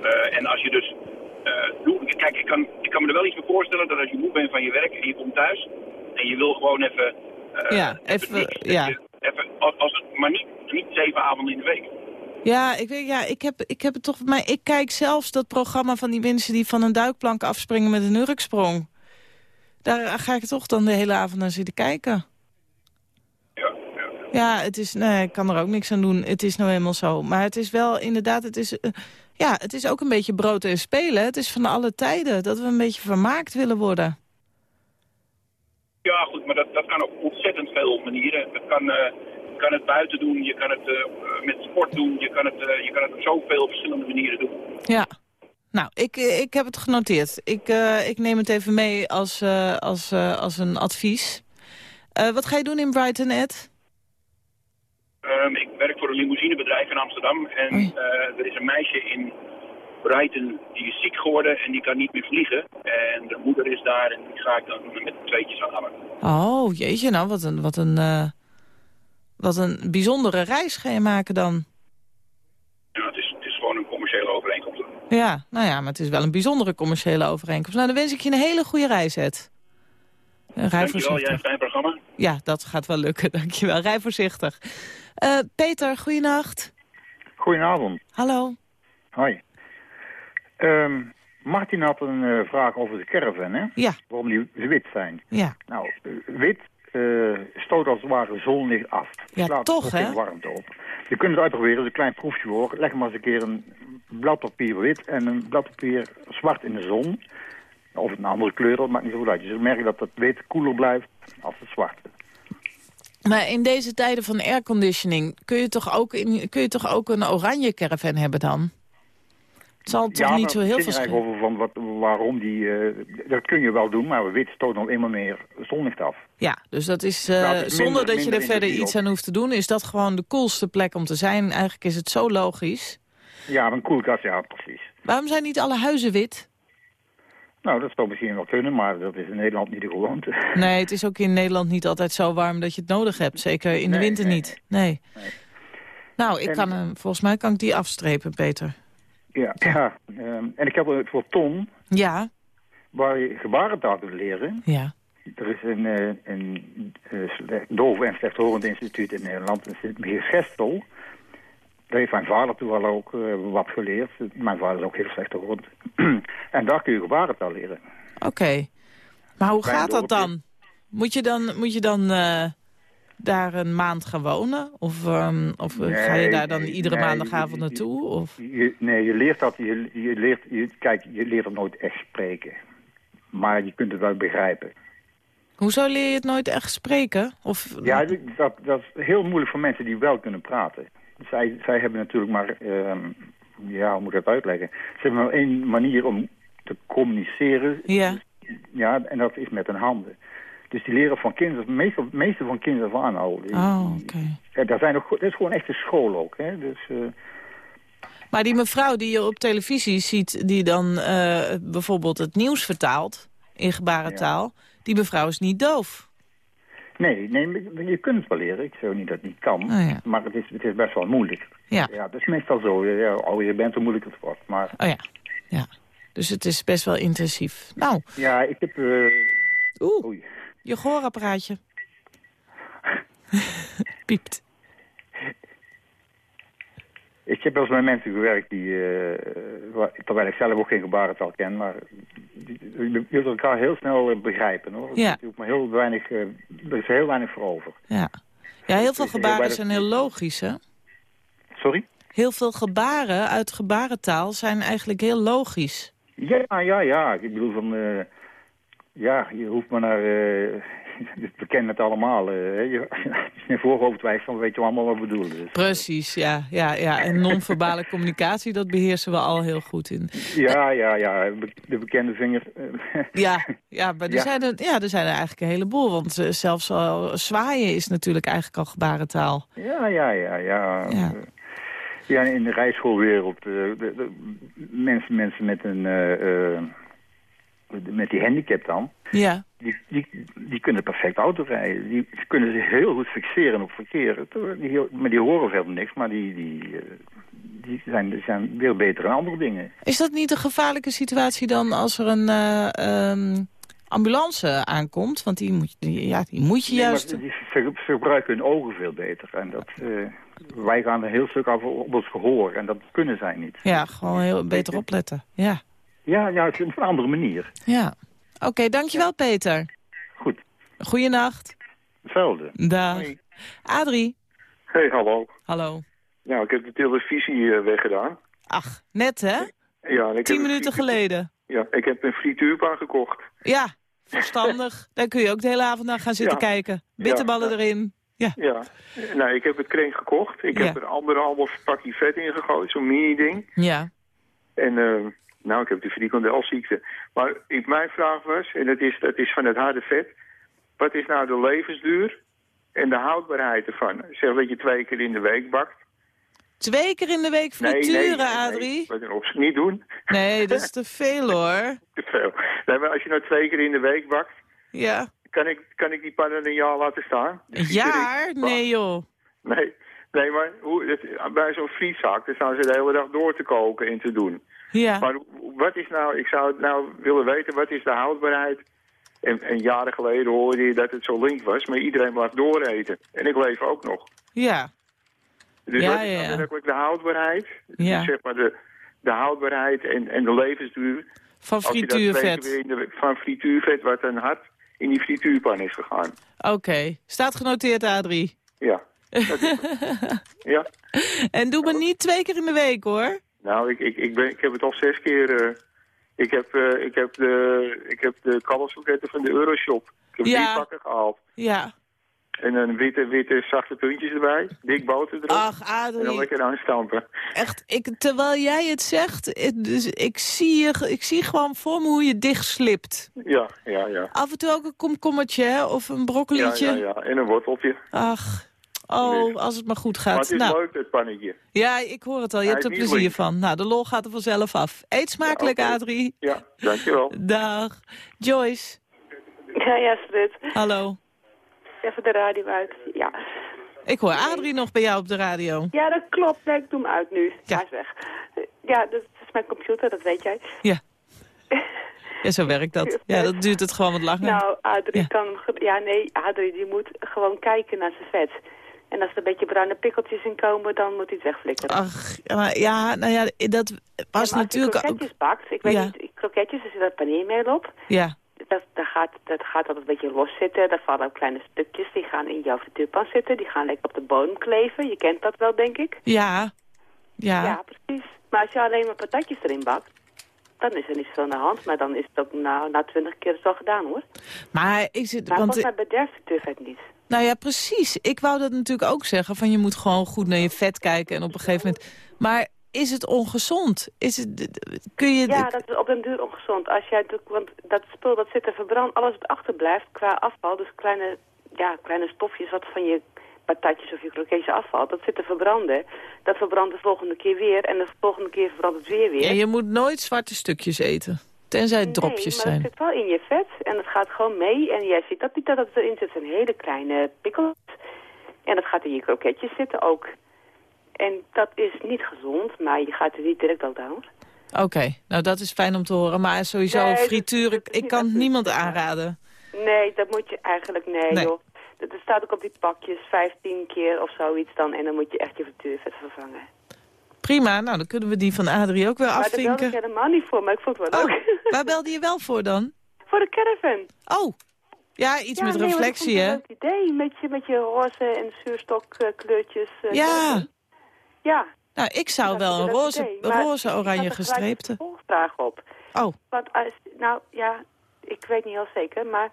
Eh, en als je dus, eh, kijk, ik kan, ik kan me er wel iets voor voorstellen dat als je moe bent van je werk en je komt thuis en je wil gewoon even, eh, Ja, even, niks, ja. je even, als, als het, maar niet, niet zeven avonden in de week. Ja, ik, weet, ja ik, heb, ik heb het toch... Maar ik kijk zelfs dat programma van die mensen die van een duikplank afspringen met een hurksprong. Daar ga ik toch dan de hele avond naar zitten kijken. Ja, ja. Ja, het is, nee, ik kan er ook niks aan doen. Het is nou helemaal zo. Maar het is wel inderdaad, het is, eh, ja, het is ook een beetje brood en spelen. Het is van alle tijden dat we een beetje vermaakt willen worden. Ja, goed, maar dat, dat kan op ontzettend veel manieren. Het kan, eh, je kan het buiten doen, je kan het eh, met sport doen, je kan het, je kan het op zoveel verschillende manieren doen. Ja. Nou, ik, eh, ik heb het genoteerd. Ik, eh, ik neem het even mee als, eh, als, als een advies. Wat ga je doen in Brighton, Ed? Ehm, ik werk voor een limousinebedrijf in Amsterdam en er is een meisje in Brighton die is ziek geworden en die kan niet meer vliegen. En de moeder is daar en die ga ik dan met tweetjes halen. Oh, jeetje, nou, wat een, wat een, wat een bijzondere reis ga je maken dan. Ja, het is, het is gewoon een commerciële overeenkomst. Ja, nou ja, maar het is wel een bijzondere commerciële overeenkomst. Nou, dan wens ik je een hele goede reis, Ed. Rij Dankjewel, jij voorzichtig. een fijn programma. Ja, dat gaat wel lukken, dankjewel. Rij voorzichtig. Eh, Peter, goeienacht. Goedenavond. Hallo. Hoi. Ehm, Martin had een eh, vraag over de caravan, hè? Ja, Waarom die wit zijn. ja. Nou, eh, wit eh, stoot als het ware zonlicht af. Ja, Slaat toch, ook hè? geen warmte op. Je kunt het uitproberen, dat is een klein proefje hoor. Leg maar eens een keer een blad papier wit en een blad papier zwart in de zon. Of een andere kleur, dat maakt niet zo uit. Je zult merken dat het wit koeler blijft als het zwart. Maar in deze tijden van airconditioning... kun je toch ook, in, kun je toch ook een oranje caravan hebben dan? Het zal toch ja, niet zo heel veel eigenlijk over van wat, waarom die... eh, dat kun je wel doen, maar wit stoot nog eenmaal meer zonlicht af. Ja, dus dat is, eh, Nou, zonder minder- dat je er verder iets aan hoeft te doen... is dat gewoon de coolste plek om te zijn. Eigenlijk is het zo logisch. Ja, een koelkast, ja, precies. Waarom zijn niet alle huizen wit? Nou, dat zou misschien wel kunnen, maar dat is in Nederland niet de gewoonte. Nee, het is ook in Nederland niet altijd zo warm dat je het nodig hebt. Zeker in de Nee, winter nee, niet. Nee. Nou, ik En- kan hem, volgens mij kan ik die afstrepen, Peter. Ja, ja ehm, en ik heb voor Ton, Ja, waar je gebarentaal kunt leren. ja. Er is een, eh, een eh, dove en slechthorend instituut in Nederland, meneer Gestel. Daar heeft mijn vader toen al ook eh, wat geleerd. Mijn vader is ook heel slechthorend. en daar kun je gebarentaal leren. Oké. Maar hoe gaat dat dan? Moet je dan, moet je dan eh, daar een maand gaan wonen? Of, ehm, of eh, ga je daar dan iedere nee, maandagavond naartoe? Of? Je, nee, je leert dat, je, je leert, je, kijk, je leert het nooit echt spreken. Maar je kunt het wel begrijpen. Hoezo leer je het nooit echt spreken? Of, Ja, dat, dat is heel moeilijk voor mensen die wel kunnen praten. Zij, zij hebben natuurlijk maar, ehm, ja, hoe moet ik dat uitleggen? Ze hebben maar één manier om te communiceren. Ja. Ja, en dat is met hun handen. Dus die leren van kinderen, meestal, meeste van kinderen van aan al. Die- Oh, oké. Ja, daar zijn ook, dat is gewoon echt een school ook. Hè? Dus, eh, Maar die mevrouw die je op televisie ziet... die dan eh, bijvoorbeeld het nieuws vertaalt in gebarentaal... die mevrouw is niet doof. Nee, nee, je kunt het wel leren. Ik zeg niet dat het niet kan. Oh, ja. Maar het is, het is best wel moeilijk. Ja. Ja, dat is meestal zo. Ja, ouder je bent, hoe moeilijker het wordt. Maar Oh ja. ja. Dus het is best wel intensief. Nou, ja, ik heb... eh, oeh, oei. je gehoorapparaatje. Piept. Ik heb wel eens met mensen gewerkt die, eh, terwijl ik zelf ook geen gebarentaal ken, maar je wilt elkaar heel snel eh, begrijpen hoor. Ja. Er is maar heel weinig, eh, er is heel weinig voor over. Ja. ja, heel veel is heel gebaren zijn heel logisch, hè? Sorry? Heel veel gebaren uit gebarentaal zijn eigenlijk heel logisch. Ja, ja, ja. Ik bedoel van, ja, je hoeft maar naar, we kennen het allemaal. eh, hè. je, als je wijst, dan weet je allemaal wat we bedoelen. Dus, Precies, ja. ja, ja. En non-verbale communicatie, dat beheersen we al heel goed in. ja, ja, ja. De bekende vinger. eh, Ja, ja maar er, Ja. Zijn er, ja, er zijn er eigenlijk een heleboel. Want eh, zelfs al zwaaien is natuurlijk eigenlijk al gebarentaal. Ja, ja, ja, ja. Ja. Eh, Ja, in de rijschoolwereld. eh, mensen, mensen met een... met die handicap dan, Ja. die, die, die kunnen perfect autorijden. Die kunnen zich heel goed fixeren op verkeer. Die, maar die horen verder niks, maar die, die, eh, die, zijn, zijn veel beter in andere dingen. Is dat niet een gevaarlijke situatie dan als er een eh, ehm, ambulance aankomt? Want die moet, die, ja, die moet je Nee, juist... maar die ver- verbruiken hun ogen veel beter. En dat, eh, wij gaan er heel stuk over op ons gehoor. En dat kunnen zij niet. Ja, gewoon heel beter opletten. Ja. Ja, ja het is op een andere manier. Ja. Oké, dankjewel Peter. Goed. Goeienacht. Hetzelfde. Dag. Adrie. Hey, hallo. Hallo. Nou, ik heb de televisie eh, weggedaan. Ach, net hè? Ja, en ik Tien minuten geleden. Ja, ik heb een frituurpan gekocht. Ja, verstandig. Daar kun je ook de hele avond naar gaan zitten Ja. kijken. Bitterballen erin. Ja. Ja. Nou, ik heb het kring gekocht. Ik Ja. heb er anderhalf pakje vet in gegooid, zo'n mini-ding. Ja. En eh, nou, ik heb de frikandelziekte. Maar ik, mijn vraag was, en dat is, dat is van het harde vet... wat is nou de levensduur en de houdbaarheid ervan? Zeg dat je twee keer in de week bakt. Twee keer in de week frituren, Adrie. Wat een optie niet doen. Nee, dat is te veel hoor. Te veel. Nee, maar als je nou twee keer in de week bakt... Ja. Kan ik, kan ik die pannen een jaar laten staan? Een jaar? Nee joh. Nee, nee maar hoe, het, bij zo'n frietzaak dan staan ze de hele dag door te koken en te doen. Ja. Maar wat is nou, ik zou het nou willen weten, wat is de houdbaarheid? En, en jaren geleden hoorde je dat het zo link was, maar iedereen blijft dooreten. En ik leef ook nog. Ja. Dus Ja, wat is ja, nou werkelijk de houdbaarheid? Ja. Dus zeg maar de, de houdbaarheid en, en de levensduur. Van frituurvet. de- van frituurvet wat dan hard in die frituurpan is gegaan. Oké. Staat genoteerd, Adrie. Ja. ja. En doe me niet twee keer in de week hoor. Nou, ik, ik, ik, ben, ik heb het al zes keer... eh, ik, heb, eh, ik heb de, ik heb de van de Euroshop. Ik heb Ja. drie pakken gehaald. Ja. En een witte, witte zachte puntjes erbij. Dik boter erop. Ach, En dan Adrie. lekker aanstampen. Echt, ik, terwijl jij het zegt, het- dus ik, zie je, ik zie gewoon voor me hoe je dicht slipt. Ja, ja, ja. Af en toe ook een komkommertje hè, of een Ja, broccolietje. ja, ja. En een worteltje. Ach, oh, als het maar goed Maar gaat. het is nou, leuk, dat pannetje. ja, ik hoor het al. Je Hij hebt er plezier van. Nou, de lol gaat er vanzelf af. Eet smakelijk, Ja. Adrie. Ja, dankjewel. Dag. Joyce. Ja, ja, Astrid. Hallo. Even de radio uit. Ja. Ik hoor Adrie nog bij jou op de radio. ja, dat klopt. Nee, ik doe hem uit nu. Ja. Hij is weg. Ja, dat is mijn computer, dat weet jij. Ja. Ja, zo werkt dat. Ja, dat duurt het gewoon wat langer. Nou, Adrie kan... Ja, nee, Adrie die moet gewoon kijken naar zijn vet. En als er een beetje bruine pikkeltjes in komen, dan moet hij het wegflikkeren. Ach, maar ja, nou ja, dat was Ja, natuurlijk als je ook... kroketjes bakt, ik weet Ja. niet, kroketjes, er zit dat paneermeel op. Ja, Dat, dat, gaat, dat gaat altijd een beetje los zitten. Daar vallen ook kleine stukjes, die gaan in jouw frituurpan zitten. Die gaan lekker op de bodem kleven. Je kent dat wel, denk ik. ja, ja. Ja, precies. Maar als je alleen maar patatjes erin bakt, dan is er niet veel aan de hand. Maar dan is het ook na, na twintig keer zo gedaan, hoor. Maar is het... Maar want, volgens mij bederft frituurvet niet. Nou ja, precies. Ik wou dat natuurlijk ook zeggen. Van je moet gewoon goed naar je vet kijken en op een gegeven moment... Maar is het ongezond? Is het, kun je... Ja, dat is op den duur ongezond. Als jij want dat spul dat zit er verbrand, alles wat achterblijft qua afval, dus kleine, ja, kleine stofjes wat van je patatjes of je kroketjes afvalt, dat zit te verbranden. Dat verbrandt de volgende keer weer en de volgende keer verbrandt het weer weer. Ja, je moet nooit zwarte stukjes eten. Tenzij het dropjes nee, maar zijn. het zit wel in je vet en het gaat gewoon mee. En jij ziet dat niet dat het erin zit. Zijn hele kleine pikkels. En dat gaat in je kroketjes zitten ook. En dat is niet gezond, maar je gaat er niet direct al down. Oké, nou dat is fijn om te horen. Maar sowieso Nee, dat- frituur, ik, kan het niemand aanraden. Nee, dat moet je eigenlijk... Nee, Nee. joh. Dat er staat ook op die pakjes 15 keer of zoiets dan. En dan moet je echt je frituurvet vervangen. Prima, nou dan kunnen we die van Adrie ook weer Maar daar belde ik afvinken. helemaal niet voor, maar ik vond het wel Oh, leuk. waar belde je wel voor dan? voor de caravan. Oh, ja, iets Ja, met nee, reflectie, ik hè? een leuk idee, met je, met je roze en zuurstokkleurtjes. eh, Ja. Ja. Nou, ik zou Dat wel een roze, idee, roze ik oranje gestreepte. een volgvraag op. Oh. Want als, nou ja, ik weet niet heel zeker, maar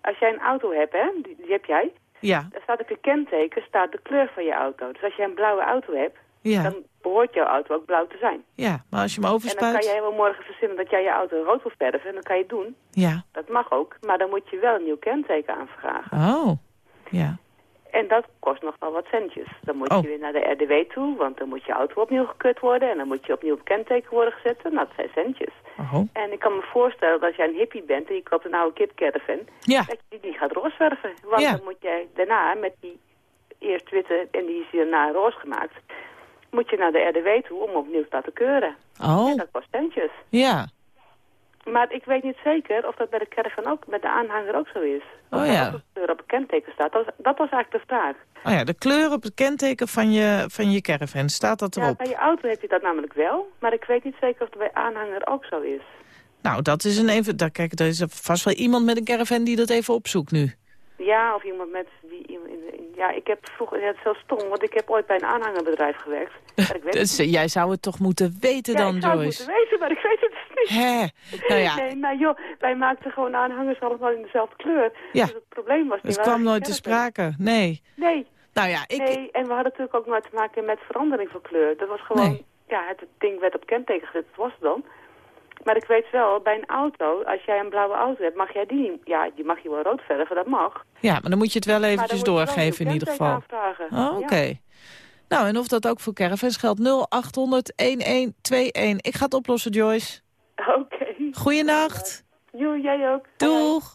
als jij een auto hebt, hè, die, die heb jij, Ja, daar staat op je kenteken staat de kleur van je auto. Dus als jij een blauwe auto hebt, ja, dan behoort jouw auto ook blauw te zijn. ja. Maar als je hem En dan kan overspuit... jij wel morgen verzinnen dat jij je auto rood wil verven. En dan kan je het doen. Ja. Dat mag ook. Maar dan moet je wel een nieuw kenteken aanvragen. Oh, ja. En dat kost nog wel wat centjes. Dan moet Oh. je weer naar de RDW toe, want dan moet je auto opnieuw gekeurd worden. En dan moet je opnieuw op kenteken worden gezet. En dat zijn centjes. Oh. En ik kan me voorstellen dat als jij een hippie bent en je koopt een oude kipcaravan, Ja. dat je die gaat roosverven. Want Ja. dan moet jij daarna met die eerst witte en die is daarna roos gemaakt, moet je naar de RDW toe om opnieuw te laten keuren. Oh. En dat kost centjes. Ja. Maar ik weet niet zeker of dat bij de caravan ook, met de aanhanger ook zo is. Of Oh ja. een kleur op een kenteken staat. Dat, was- dat was eigenlijk de vraag. Oh ja, de kleur op het kenteken van je, van je caravan, staat dat Ja, erop? bij je auto heb je dat namelijk wel. Maar ik weet niet zeker of het bij aanhanger ook zo is. Nou, dat is een even... Daar, kijk, er is vast wel iemand met een caravan die dat even opzoekt nu. Ja, of iemand met die... In- in- ja, ik heb vroeger... Ja, het is heel stom, want ik heb ooit bij een aanhangerbedrijf gewerkt. Maar ik weet Dus, het eh, jij zou het toch moeten weten Ja, dan, ik zou het Joyce? moeten weten, maar ik weet het dus niet. Hè? Nou ja, Nee, nou joh, wij maakten gewoon aanhangers allemaal in dezelfde kleur. Ja. Dus het probleem was niet... het kwam nooit te sprake. Nee. Nee. Nou ja, ik... Nee, en we hadden natuurlijk ook nooit te maken met verandering van kleur. Dat was gewoon... Nee. Ja, het ding werd op kenteken gezet, dat was het dan. Maar ik weet wel, bij een auto, als jij een blauwe auto hebt, mag jij die. Ja, die mag je wel rood verven, dat mag. Ja, maar dan moet je het wel eventjes doorgeven in ieder geval. aanvragen. Oh, Oké. Ja. Nou, en of dat ook voor caravans geldt, 0800 1121. Ik ga het oplossen, Joyce. Oké. Goeienacht. Jo, jij ook. Doeg.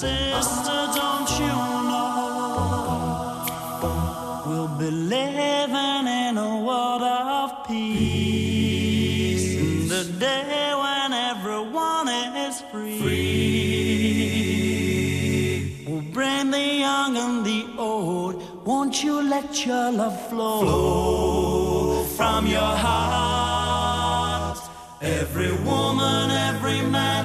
Sister, don't you know? We'll be living in a world of peace. In the day when everyone is free. We'll bring the young and the old. Won't you let your love flow from your heart? Every woman, every man,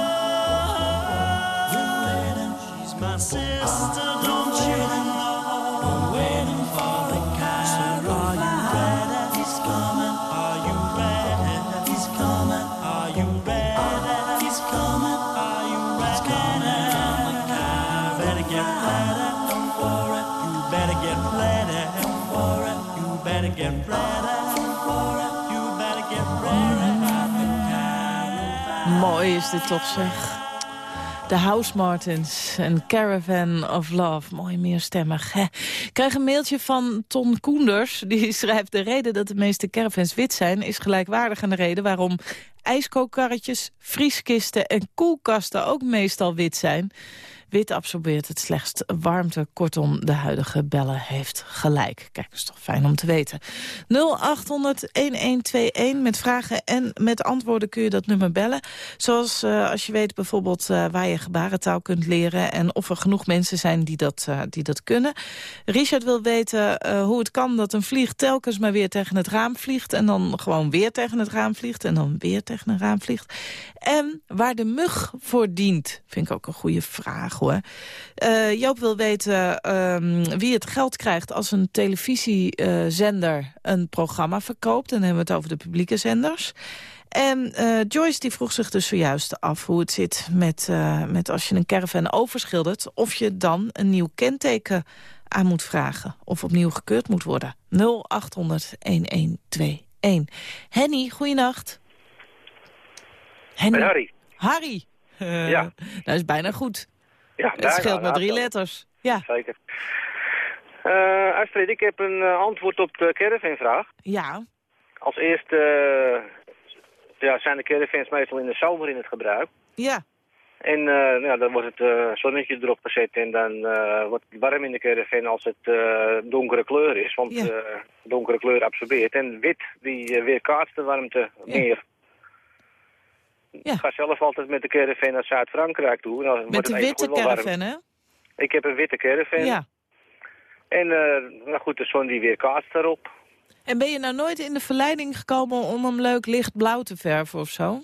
Mooi is dit toch, zeg. De House Martins en Caravan of Love. Mooi meerstemmig. Hè? Ik krijg een mailtje van Ton Koenders. Die schrijft... de reden dat de meeste caravans wit zijn... is gelijkwaardig aan de reden waarom ijskookkarretjes, vrieskisten en koelkasten ook meestal wit zijn. Wit absorbeert het slechtst warmte. Kortom, de huidige bellen heeft gelijk. Kijk, is toch fijn om te weten. 0800-1121 met vragen en met antwoorden kun je dat nummer bellen. Zoals uh, als je weet bijvoorbeeld uh, waar je gebarentaal kunt leren... en of er genoeg mensen zijn die dat, uh, die dat kunnen. Richard wil weten hoe het kan dat een vlieg telkens maar weer tegen het raam vliegt... en dan gewoon weer tegen het raam vliegt en dan weer tegen het raam vliegt. En waar de mug voor dient, vind ik ook een goede vraag Uh, Joop wil weten um, wie het geld krijgt als een televisiezender een programma verkoopt. Dan hebben we het over de publieke zenders. En uh, Joyce die vroeg zich dus zojuist af hoe het zit met, met als je een caravan overschildert... of je dan een nieuw kenteken aan moet vragen of opnieuw gekeurd moet worden. 0800-1121. Henny, goeienacht. Henny. Harry. Harry. Uh, ja. Dat is bijna goed. Ja, het scheelt maar drie letters. Ja. Zeker. Uh, Astrid, ik heb een uh, antwoord op de caravanvraag. Ja. Als eerste uh, ja, zijn de caravans meestal in de zomer in het gebruik. Ja. En ja, dan wordt het zonnetje erop gezet en dan wordt het warm in de caravan als het donkere kleur is. Want ja. donkere kleur absorbeert. En wit, die weerkaatst de warmte ja. meer. Ja. Ik ga zelf altijd met de caravan naar Zuid-Frankrijk toe. Dan met de witte caravan, hè? Ik heb een witte caravan. Ja. En uh, nou goed, de zon die weer kaatst daarop. En ben je nou nooit in de verleiding gekomen om hem leuk lichtblauw te verven of zo?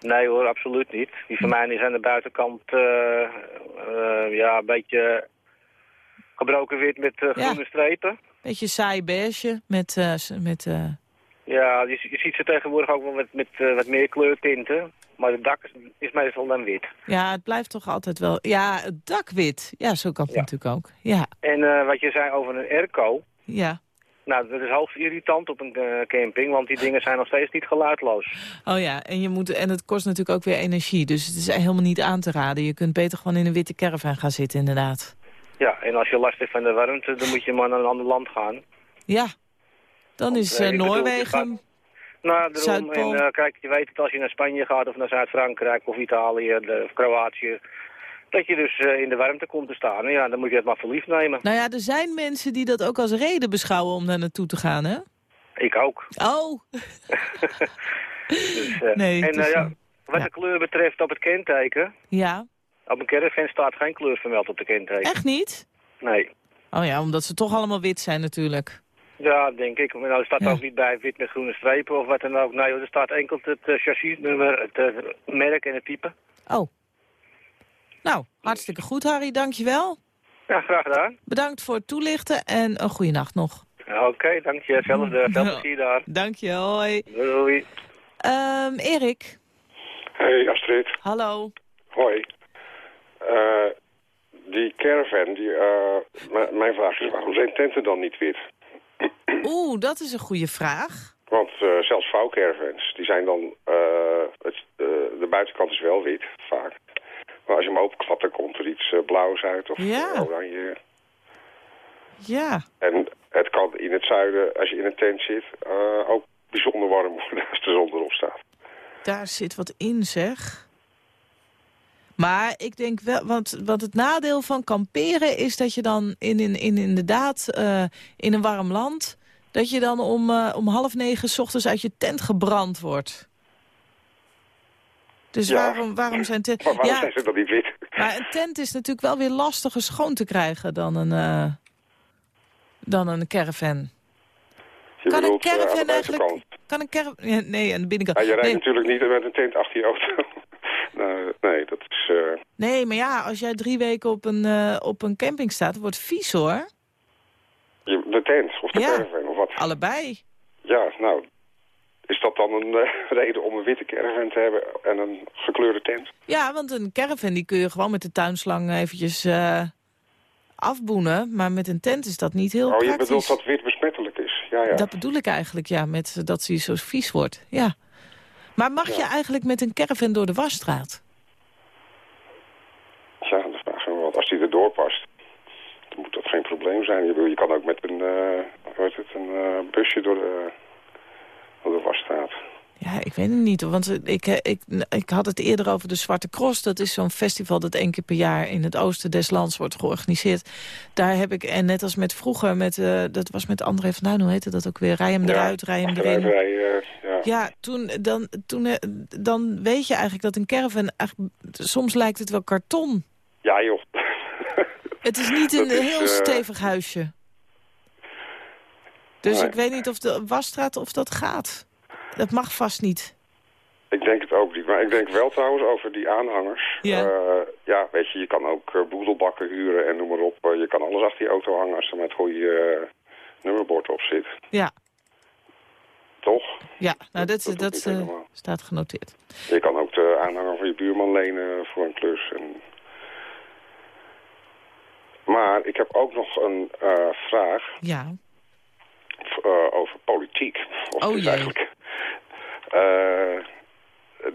Nee hoor, absoluut niet. Die van mij is aan de buitenkant uh, uh, ja, een beetje gebroken wit met groene Ja. strepen. Beetje saai beige met... met Ja, je, je, ziet ze tegenwoordig ook wel met, met wat meer kleurtinten. Maar het dak is, is, meestal dan wit. Ja, het blijft toch altijd wel... Ja, het dak wit. Ja, zo kan het ja. natuurlijk ook. Ja. En uh, wat je zei over een airco... Ja. Nou, dat is hoogst irritant op een uh, camping, want die dingen zijn nog steeds niet geluidloos. Oh ja, en, je moet, en het kost natuurlijk ook weer energie, dus het is helemaal niet aan te raden. Je kunt beter gewoon in een witte caravan gaan zitten, inderdaad. Ja, en als je last hebt van de warmte, dan moet je maar naar een ander land gaan. Ja, dan want, is uh, Noorwegen... Nou, daarom, en uh, kijk, je weet het als je naar Spanje gaat of naar Zuid-Frankrijk of Italië of Kroatië, dat je dus uh, in de warmte komt te staan. En ja, dan moet je het maar voor lief nemen. Nou ja, er zijn mensen die dat ook als reden beschouwen om daar naartoe te gaan, hè? Ik ook. Oh! dus, uh, nee, en ja, wat ja. de kleur betreft op het kenteken, ja. op een caravan staat geen kleur vermeld op de kenteken. Echt niet? Nee. Oh ja, omdat ze toch allemaal wit zijn natuurlijk. Ja, denk ik. Maar nou, er staat ja. ook niet bij wit met groene strepen of wat dan ook. Nee, er staat enkel het uh, chassisnummer, het uh, merk en het type. Oh. Nou, hartstikke goed Harry, dankjewel. Ja, graag gedaan. Bedankt voor het toelichten en een goede nacht nog. Oké, okay, dank je. Zelfde. Veel plezier daar. Dank je, hoi. Doei. Um, Erik. Hey Astrid. Hallo. Hoi. Uh, die caravan, die, mijn vraag is waarom zijn tenten dan niet wit? Oeh, dat is een goede vraag. Want uh, zelfs vouwcaravans, die zijn dan... Uh, het, uh, de buitenkant is wel wit, vaak. Maar als je hem openklapt, dan komt er iets blauws uit of ja. oranje. Ja. En het kan in het zuiden, als je in een tent zit, ook bijzonder warm worden als de zon erop staat. Daar zit wat in, zeg. Maar ik denk wel, want, want het nadeel van kamperen is dat je dan in, in, in inderdaad uh, in een warm land... dat je dan om, uh, om half negen s ochtends uit je tent gebrand wordt. Dus ja. waarom, waarom zijn. Maar waarom ja, zijn ze dan niet wit? Maar een tent is natuurlijk wel weer lastiger schoon te krijgen dan een, uh, dan een caravan. Je kan bedoelt, een caravan eigenlijk... Kan een caravan... Ja, nee, aan de binnenkant. Ja, je rijdt nee. natuurlijk niet met een tent achter je auto. nou, nee, dat is... Uh... Nee, maar ja, als jij drie weken op een, op een camping staat, wordt vies hoor. Je, de tent of de ja, caravan of wat? allebei. Ja, nou, is dat dan een uh, reden om een witte caravan te hebben en een gekleurde tent? Ja, want een caravan die kun je gewoon met de tuinslang eventjes uh, afboenen. Maar met een tent is dat niet heel oh, praktisch. Oh, je bedoelt dat wit besmettelijk is? Ja, ja. Dat bedoel ik eigenlijk, ja, met dat hij zo vies wordt. Ja. Maar mag ja. je eigenlijk met een caravan door de wasstraat? Want als die erdoor past, moet dat geen probleem zijn. Je, je kan ook met een, eh het, een eh, busje door de, door de wasstraat. Ja, ik weet het niet. Want ik, eh, ik, ik had het eerder over de Zwarte Cross. Dat is zo'n festival dat één keer per jaar in het oosten des lands wordt georganiseerd. Daar heb ik, en net als met vroeger, met, dat was met André van Duin, hoe heette dat ook weer? Rij hem eruit, rij hem erin. Achteruit rijden, ja. Ja, toen, dan, toen, dan weet je eigenlijk dat een caravan... Soms lijkt het wel karton. Ja, joh. Het is niet een is, heel eh, stevig huisje. Dus Nee. ik weet niet of de wasstraat of dat gaat. Dat mag vast niet. Ik denk het ook niet. Maar ik denk wel trouwens over die aanhangers. Ja. Eh, ja, weet je, je kan ook eh, boedelbakken huren en noem maar op. Je kan alles achter je auto hangen als er het goede nummerbord op zit. Ja, Toch? ja. nou dat, dat, staat genoteerd. Je kan ook de aanhanger van je buurman lenen voor een klus. En... Maar ik heb ook nog een eh, vraag Ja. eh, over politiek. Of Oh, jee. eigenlijk... Eh,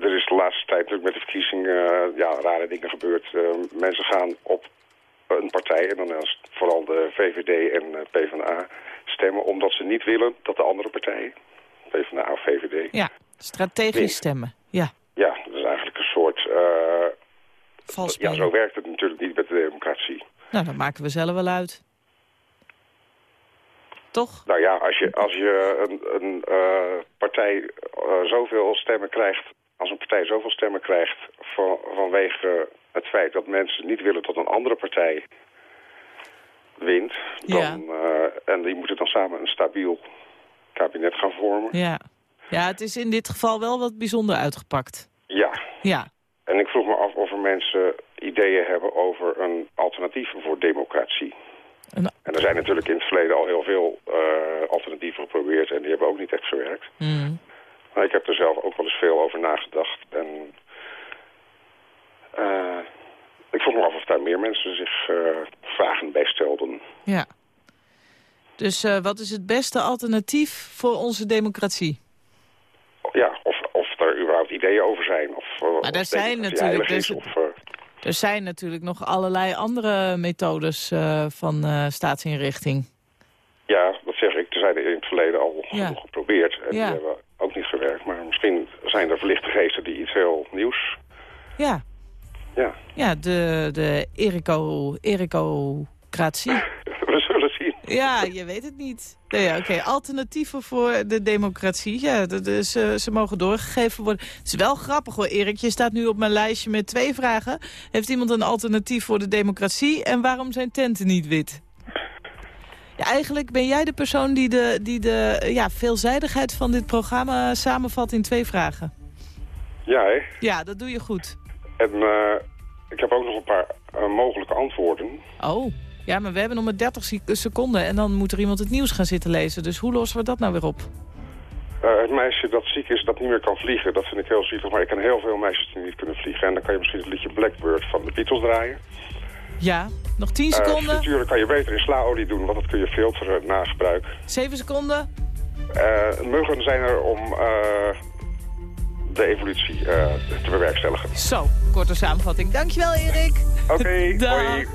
er is de laatste tijd natuurlijk met de verkiezingen ja, rare dingen gebeurd. Mensen gaan op een partij, en dan vooral de VVD en PvdA, stemmen omdat ze niet willen dat de andere partij, PvdA of VVD, Ja, strategisch stemmen. Ja, ja, dat is eigenlijk een soort... vals ja, zo werkt het natuurlijk niet met de democratie. Nou, dat maken we zelf wel uit. Toch? Nou ja, als je, als je een, een eh, partij eh, zoveel stemmen krijgt, als een partij zoveel stemmen krijgt van, vanwege het feit dat mensen niet willen dat een andere partij wint, dan, eh, en die moeten dan samen een stabiel kabinet gaan vormen. Ja. Ja, het is in dit geval wel wat bijzonder uitgepakt. Ja, Ja. en ik vroeg me af of er mensen ideeën hebben over een alternatief voor democratie. En er zijn natuurlijk in het verleden al heel veel eh, alternatieven geprobeerd en die hebben ook niet echt gewerkt. Mm. Maar ik heb er zelf ook wel eens veel over nagedacht. En eh, ik vroeg me af of daar meer mensen zich eh, vragen bij stelden. Ja. Dus wat is het beste alternatief voor onze democratie? Ja, of, of er überhaupt ideeën over zijn. Of, Maar of zijn natuurlijk is, of, Er zijn natuurlijk nog allerlei andere methodes eh, van eh, staatsinrichting. ja, dat zeg ik. Er zijn er in het verleden al Ja. geprobeerd. En Ja. die hebben ook niet gewerkt. Maar misschien zijn er verlichte geesten die iets heel nieuws... Ja, Ja, ja de, de erico, ericocratie. Ja, je weet het niet. Nee, Oké, alternatieven voor de democratie. Ja, dat is, ze, ze mogen doorgegeven worden. Het is wel grappig hoor, Erik. Je staat nu op mijn lijstje met twee vragen. Heeft iemand een alternatief voor de democratie? En waarom zijn tenten niet wit? Ja, eigenlijk ben jij de persoon die de, die de ja, veelzijdigheid van dit programma samenvat in twee vragen. Ja, hè? Ja, dat doe je goed. En eh, ik heb ook nog een paar eh, mogelijke antwoorden. Oh, ja, maar we hebben nog maar 30 sec- seconden en dan moet er iemand het nieuws gaan zitten lezen. Dus hoe lossen we dat nou weer op? Eh, het meisje dat ziek is, dat niet meer kan vliegen, dat vind ik heel zielig. Maar ik ken heel veel meisjes die niet kunnen vliegen. En dan kan je misschien het liedje Blackbird van de Beatles draaien. Ja, nog 10 Eh, seconden. frituren kan je beter in slaolie doen, want dat kun je filteren na gebruik. 7 seconden. Eh, muggen zijn er om de evolutie te bewerkstelligen. Zo, korte samenvatting. Dankjewel, Erik. Oké, hoi.